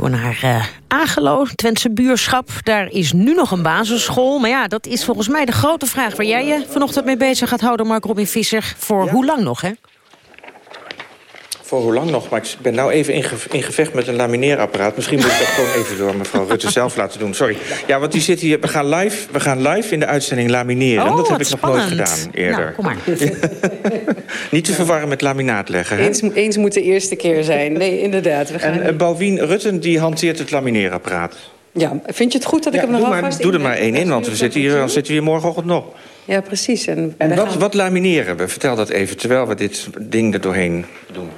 Speaker 4: Door naar uh, Agelo, Twentse buurschap. Daar is nu nog een basisschool. Maar ja, dat is volgens mij de grote vraag... waar jij je vanochtend mee bezig gaat houden, Mark Robin Visser. Voor hoe lang nog, hè?
Speaker 5: Voor hoe lang nog? Maar ik ben nou even in, gevecht met een lamineerapparaat. Misschien moet ik dat gewoon even door mevrouw Rutte zelf laten doen. Sorry. Ja, want die zit hier. We gaan live, we gaan live in de uitzending lamineren.
Speaker 4: Oh,
Speaker 5: dat heb ik
Speaker 4: spannend.
Speaker 5: nog nooit gedaan eerder.
Speaker 4: Nou, kom maar. [laughs]
Speaker 5: Niet te verwarren met laminaat leggen. Hè?
Speaker 40: Eens, eens moet de eerste keer zijn. Nee, inderdaad. We gaan
Speaker 5: en uh, Balwien Rutten die hanteert het lamineerapparaat.
Speaker 40: Ja, vind je het goed dat ik
Speaker 5: ja,
Speaker 40: hem nog
Speaker 5: doe maar, Doe er maar één in, want we zitten hier, dan zitten we hier morgenochtend nog.
Speaker 40: Ja, precies. En,
Speaker 5: en wat,
Speaker 40: gaan...
Speaker 5: wat lamineren we? Vertel dat even, terwijl we dit ding er doorheen doen.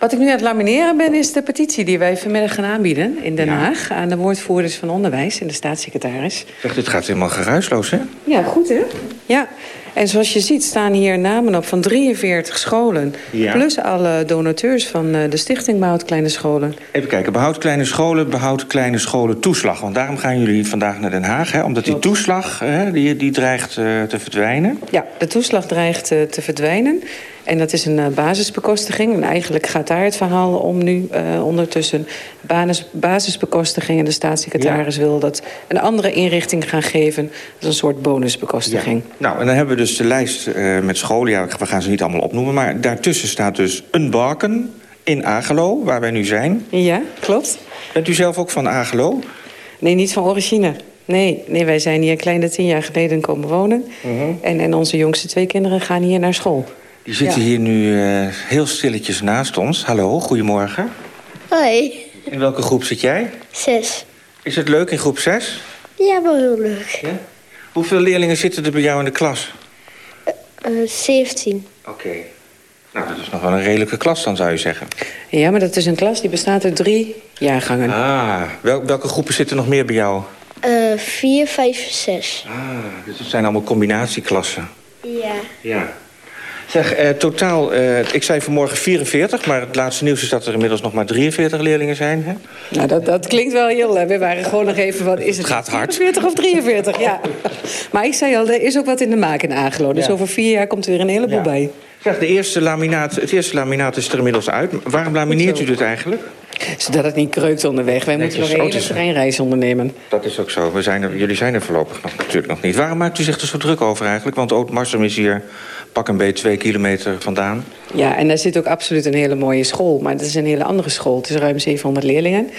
Speaker 40: Wat ik nu aan het lamineren ben, is de petitie die wij vanmiddag gaan aanbieden in Den Haag... aan de woordvoerders van onderwijs en de staatssecretaris.
Speaker 5: Zeg, dit gaat helemaal geruisloos, hè?
Speaker 40: Ja, goed, hè? Ja. En zoals je ziet staan hier namen op van 43 scholen.
Speaker 5: Ja.
Speaker 40: Plus alle donateurs van de Stichting Behoud Kleine Scholen.
Speaker 5: Even kijken, Behoud Kleine Scholen, Behoud Kleine Scholen toeslag. Want daarom gaan jullie vandaag naar Den Haag, hè? Omdat die toeslag, hè, die, die dreigt uh, te verdwijnen.
Speaker 40: Ja, de toeslag dreigt uh, te verdwijnen. En dat is een uh, basisbekostiging. En eigenlijk gaat daar het verhaal om nu uh, ondertussen. Basis, basisbekostiging en de staatssecretaris ja. wil dat een andere inrichting gaan geven. Dat is een soort bonusbekostiging.
Speaker 5: Ja. Nou, en dan hebben we dus de lijst uh, met scholen. Ja, we gaan ze niet allemaal opnoemen. Maar daartussen staat dus een Barken in Agelo, waar wij nu zijn.
Speaker 40: Ja, klopt.
Speaker 5: Bent u zelf ook van Agelo?
Speaker 40: Nee, niet van origine. Nee, nee, wij zijn hier een kleine tien jaar geleden komen wonen.
Speaker 5: Mhm.
Speaker 40: -huh. en, en onze jongste twee kinderen gaan hier naar school.
Speaker 5: Die zitten ja. hier nu uh, heel stilletjes naast ons. Hallo, goedemorgen.
Speaker 41: Hoi.
Speaker 5: In welke groep zit jij?
Speaker 41: Zes.
Speaker 5: Is het leuk in groep zes?
Speaker 41: Ja, wel heel leuk.
Speaker 5: Ja? Hoeveel leerlingen zitten er bij jou in de klas?
Speaker 41: Uh, uh, 17.
Speaker 5: Oké. Okay. Nou, dat is nog wel een redelijke klas dan, zou je zeggen.
Speaker 40: Ja, maar dat is een klas die bestaat uit drie jaargangen.
Speaker 5: Ah, wel, welke groepen zitten nog meer bij jou?
Speaker 41: Uh, vier, vijf, zes.
Speaker 5: Ah, dus dat zijn allemaal combinatieklassen.
Speaker 41: Ja.
Speaker 5: Ja. Zeg, eh, totaal, eh, ik zei vanmorgen 44, maar het laatste nieuws is dat er inmiddels nog maar 43 leerlingen zijn. Hè?
Speaker 40: Nou, dat, dat klinkt wel heel... We waren gewoon nog even van, is het,
Speaker 5: gaat hard.
Speaker 40: 44 of 43? Ja. [laughs] maar ik zei al, er is ook wat in de maak in Agelo. Dus over vier jaar komt er weer een heleboel
Speaker 5: ja.
Speaker 40: bij.
Speaker 5: Zeg, de eerste laminaat, het eerste laminaat is er inmiddels uit. Waarom lamineert u dit eigenlijk?
Speaker 40: Zodat het niet kreukt onderweg. Wij
Speaker 5: Nee,
Speaker 40: moeten nog een
Speaker 5: oh,
Speaker 40: hele treinreis ondernemen.
Speaker 5: Dat is ook zo. We zijn er, jullie zijn er voorlopig nog, natuurlijk nog niet. Waarom maakt u zich er zo druk over eigenlijk? Want Oud-Marsum is hier pak een beetje twee kilometer vandaan.
Speaker 40: Ja, en daar zit ook absoluut een hele mooie school. Maar het is een hele andere school. Het is ruim 700 leerlingen.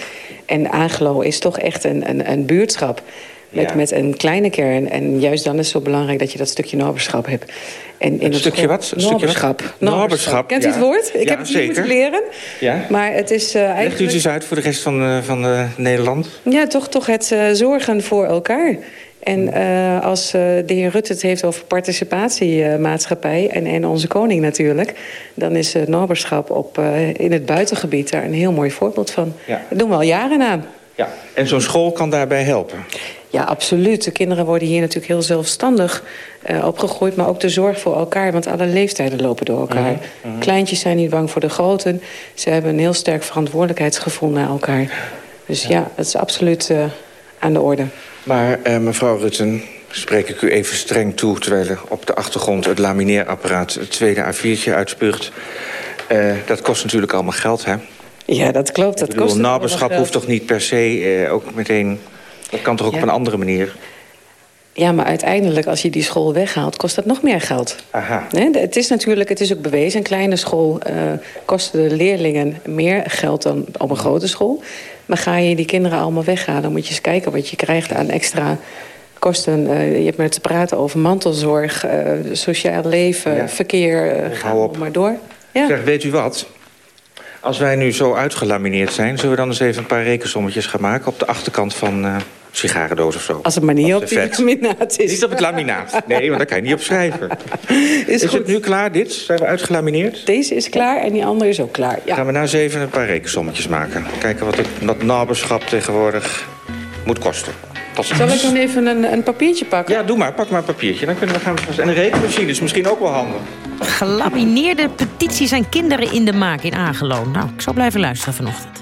Speaker 40: En Agelo is toch echt een, een, een buurtschap. Met,
Speaker 5: Ja.
Speaker 40: met een kleine kern. En juist dan is het zo belangrijk dat je dat stukje naberschap hebt. En in
Speaker 5: Een
Speaker 40: het
Speaker 5: stukje wat? Een stukje.
Speaker 40: Naberschap, Kent u het woord? Ik
Speaker 5: Ja,
Speaker 40: heb het niet
Speaker 5: zeker.
Speaker 40: moeten leren.
Speaker 5: Ja?
Speaker 40: Maar het is eh,
Speaker 5: Legt u het
Speaker 40: eigenlijk...
Speaker 5: eens uit voor de rest van, eh, van eh, Nederland?
Speaker 40: Ja, toch, toch het zorgen voor elkaar. En eh, als eh, de heer Rutte het heeft over participatiemaatschappij... en, en onze koning natuurlijk... dan is het naberschap op, eh, in het buitengebied daar een heel mooi voorbeeld van.
Speaker 5: Ja.
Speaker 40: Dat doen we al jaren aan.
Speaker 5: Ja. En zo'n school kan daarbij helpen?
Speaker 40: Ja, absoluut. De kinderen worden hier natuurlijk heel zelfstandig eh, opgegroeid... maar ook de zorg voor elkaar, want alle leeftijden lopen door elkaar.
Speaker 5: Mhm, mhm.
Speaker 40: Kleintjes zijn niet bang voor de groten. Ze hebben een heel sterk verantwoordelijkheidsgevoel naar elkaar. Dus ja, dat is absoluut eh, aan de orde.
Speaker 5: Maar eh, mevrouw Rutten, spreek ik u even streng toe... terwijl er op de achtergrond het lamineerapparaat het tweede A4'tje uitspuugt. Eh, dat kost natuurlijk allemaal geld, hè?
Speaker 40: Ja, dat klopt. Dat
Speaker 5: bedoel,
Speaker 40: kost
Speaker 5: naberschap hoeft toch niet per se eh, ook meteen... Dat kan toch ook
Speaker 40: Ja.
Speaker 5: op een andere manier?
Speaker 40: Ja, maar uiteindelijk, als je die school weghaalt, kost dat nog meer geld.
Speaker 5: Aha.
Speaker 40: Het is natuurlijk, het is ook bewezen. Een kleine school eh kosten de leerlingen meer geld dan op een grote school. Maar ga je die kinderen allemaal weghalen, dan moet je eens kijken wat je krijgt aan extra kosten. Eh, je hebt met te praten over mantelzorg, eh, sociaal leven,
Speaker 5: Ja.
Speaker 40: verkeer, eh, ga
Speaker 5: op.
Speaker 40: maar door. Ja.
Speaker 5: Zeg, weet u wat? Als wij nu zo uitgelamineerd zijn... zullen we dan eens even een paar rekensommetjes gaan maken... op de achterkant van sigarendoos of zo?
Speaker 40: Als het maar niet op die laminaat is.
Speaker 5: Niet op het laminaat. Nee, want daar kan je niet op schrijven. [laughs] Is, het nu klaar, dit? Zijn we uitgelamineerd?
Speaker 40: Deze is klaar en die andere is ook klaar. Ja.
Speaker 5: Gaan we nou eens even een paar rekensommetjes maken. Kijken wat het wat naberschap tegenwoordig moet kosten.
Speaker 40: Zal ik dan even een, een papiertje pakken?
Speaker 42: Ja, doe maar. Pak maar een papiertje. Dan kunnen we gaan... En een rekenmachine is misschien ook wel handig.
Speaker 4: Gelamineerde petities aan kinderen in de maak in Aangelo. Nou, ik zal blijven luisteren vanochtend.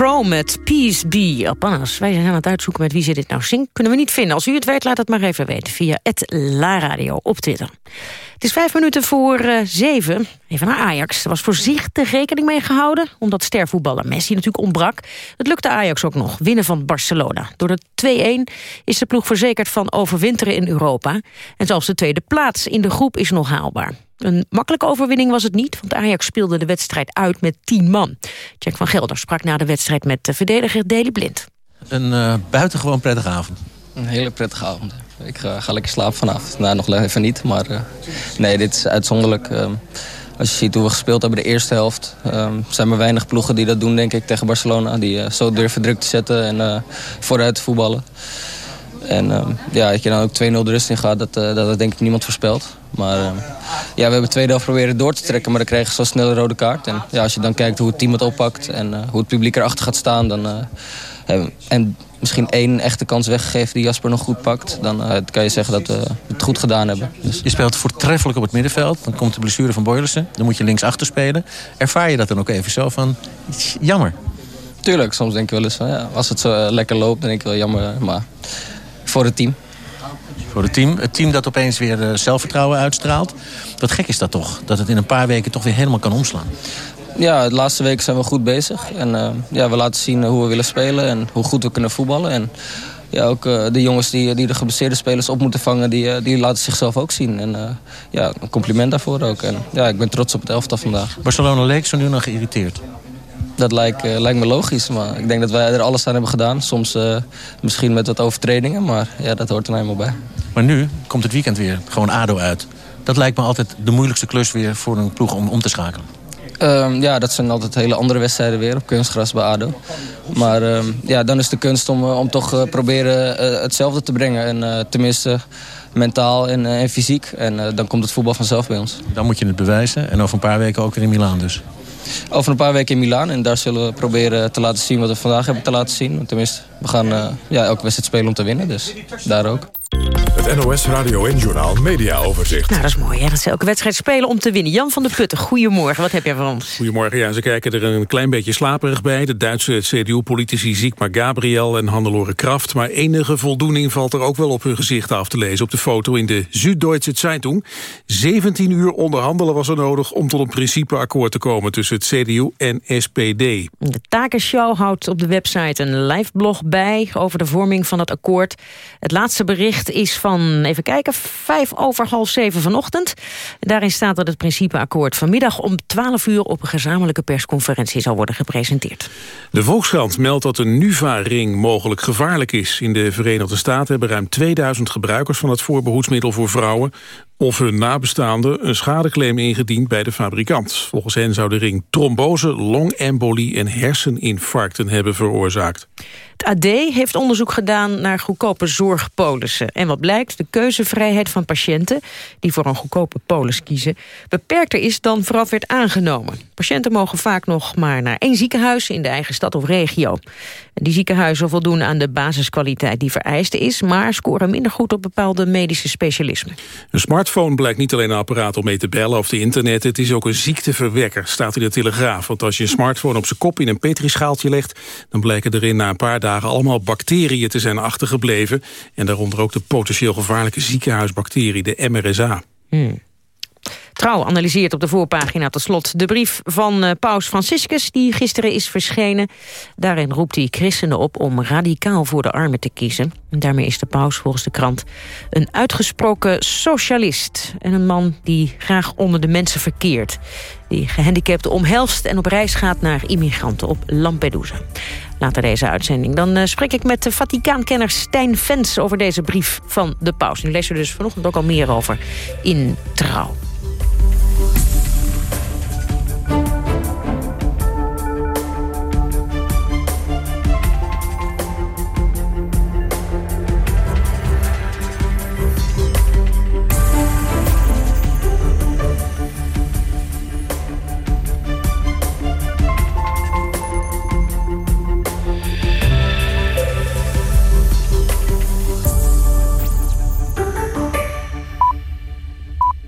Speaker 4: Crow met Peace Be Upon. Wij zijn aan het uitzoeken met wie ze dit nou zingt. Kunnen we niet vinden. Als u het weet, laat het maar even weten via La Radio op Twitter. Het is vijf minuten voor eh, zeven. Even naar Ajax. Er was voorzichtig rekening mee gehouden... omdat stervoetballer Messi natuurlijk ontbrak. Het lukte Ajax ook nog, winnen van Barcelona. Door de 2-1 is de ploeg verzekerd van overwinteren in Europa. En zelfs de tweede plaats in de groep is nog haalbaar. Een makkelijke overwinning was het niet, want Ajax speelde de wedstrijd uit met 10 man. Jack van Gelder sprak na de wedstrijd met de verdediger Deli Blind.
Speaker 43: Een eh, buitengewoon prettige avond.
Speaker 44: Een hele prettige avond. Ik ga, ga lekker slapen vanavond. Nou, nog even niet, maar eh, nee, dit is uitzonderlijk. eh,
Speaker 45: Als je ziet hoe we gespeeld hebben de eerste helft... ehm, zijn er weinig ploegen die dat doen, denk ik, tegen Barcelona. Die eh, zo durven druk te zetten en eh, vooruit te voetballen. En ehm, ja, dat je dan ook 2-0 de rust in gaat, dat, eh, dat had denk ik niemand voorspeld. Maar ehm, ja, we hebben de tweede helft proberen door te trekken, maar dan kregen ze zo snel een rode kaart. En ja, als je dan kijkt hoe het team het oppakt en hoe het publiek erachter gaat staan... Dan, en misschien één echte kans weggegeven die Jasper nog goed pakt... dan eh, kan je zeggen dat we het goed gedaan hebben. Dus.
Speaker 36: Je speelt voortreffelijk op het middenveld. Dan komt de blessure van Boylissen. Dan moet je linksachter spelen. Ervaar je dat dan ook even zo van... Jammer.
Speaker 45: Tuurlijk, soms denk ik wel eens van ja, als het zo eh, lekker loopt, dan denk ik wel jammer. Maar voor het team.
Speaker 36: Voor het team. Het team dat opeens weer eh, zelfvertrouwen uitstraalt. Wat gek is dat toch? Dat het in een paar weken toch weer helemaal kan omslaan.
Speaker 45: Ja, de laatste weken zijn we goed bezig. En eh, ja, we laten zien hoe we willen spelen en hoe goed we kunnen voetballen. En ja, ook eh, de jongens die, die de geblesseerde spelers op moeten vangen, die, eh, die laten zichzelf ook zien. En eh, ja, een compliment daarvoor ook. En ja, ik ben trots op het elftal vandaag.
Speaker 36: Barcelona leek zo nu nog geïrriteerd.
Speaker 45: Dat lijkt, eh, lijkt me logisch, maar ik denk dat wij er alles aan hebben gedaan. Soms eh, misschien met wat overtredingen, maar ja, dat hoort er nou eenmaal bij.
Speaker 36: Maar nu komt het weekend weer gewoon ADO uit. Dat lijkt me altijd de moeilijkste klus weer voor een ploeg om om te schakelen.
Speaker 45: Ehm, ja, dat zijn altijd hele andere wedstrijden weer op kunstgras bij ADO. Maar ehm, ja, dan is de kunst om, eh, om toch eh, proberen eh, hetzelfde te brengen. En tenminste mentaal en, en fysiek. En dan komt het voetbal vanzelf bij ons.
Speaker 36: Dan moet je het bewijzen. En over een paar weken ook weer in Milaan dus.
Speaker 45: Over een paar weken in Milaan. En daar zullen we proberen te laten zien wat we vandaag hebben te laten zien. Tenminste, we gaan ja, elke wedstrijd spelen om te winnen. Dus daar ook.
Speaker 46: Het NOS Radio en Journaal Media Overzicht.
Speaker 4: Nou, dat is mooi, hè? Dat ze elke wedstrijd spelen om te winnen. Jan van der Putten, goedemorgen. Wat heb jij voor ons?
Speaker 1: Goedemorgen, ja, ze kijken er een klein beetje slaperig bij. De Duitse CDU-politici Sigmar Gabriel en Hannelore Kraft. Maar enige voldoening valt er ook wel op hun gezicht af te lezen... op de foto in de Süddeutsche Zeitung. 17 uur onderhandelen was er nodig om tot een principeakkoord te komen... tussen het CDU en SPD.
Speaker 4: De Takenshow houdt op de website een live blog bij... over de vorming van het akkoord. Het laatste bericht is van, even kijken, vijf over half zeven vanochtend. Daarin staat dat het principeakkoord vanmiddag om 12 uur... op een gezamenlijke persconferentie zal worden gepresenteerd.
Speaker 1: De Volkskrant meldt dat de Nuva-ring mogelijk gevaarlijk is. In de Verenigde Staten hebben ruim 2000 gebruikers van het voorbehoedsmiddel voor vrouwen of hun nabestaanden een schadeclaim ingediend bij de fabrikant. Volgens hen zou de ring trombose, longembolie en herseninfarcten hebben veroorzaakt.
Speaker 4: Het AD heeft onderzoek gedaan naar goedkope zorgpolissen. En wat blijkt, de keuzevrijheid van patiënten... die voor een goedkope polis kiezen... beperkter is dan vooraf werd aangenomen. Patiënten mogen vaak nog maar naar één ziekenhuis... in de eigen stad of regio. Die ziekenhuizen voldoen aan de basiskwaliteit die vereist is... maar scoren minder goed op bepaalde medische specialismen.
Speaker 1: Een smartphone blijkt niet alleen een apparaat om mee te bellen of te internetten. Het is ook een ziekteverwekker, staat in de Telegraaf. Want als je een smartphone op zijn kop in een petrischaaltje legt... dan blijken erin na een paar dagen allemaal bacteriën te zijn achtergebleven. En daaronder ook de potentieel gevaarlijke ziekenhuisbacterie, de MRSA.
Speaker 4: Hmm. Trouw analyseert op de voorpagina tot slot de brief van uh, paus Franciscus... die gisteren is verschenen. Daarin roept hij christenen op om radicaal voor de armen te kiezen. En daarmee is de paus volgens de krant een uitgesproken socialist... en een man die graag onder de mensen verkeert. Die gehandicapten omhelst en op reis gaat naar immigranten op Lampedusa. Later deze uitzending. Dan uh, spreek ik met de Vaticaankenner Stijn Vens over deze brief van de paus. Nu lees er dus vanochtend ook al meer over in Trouw.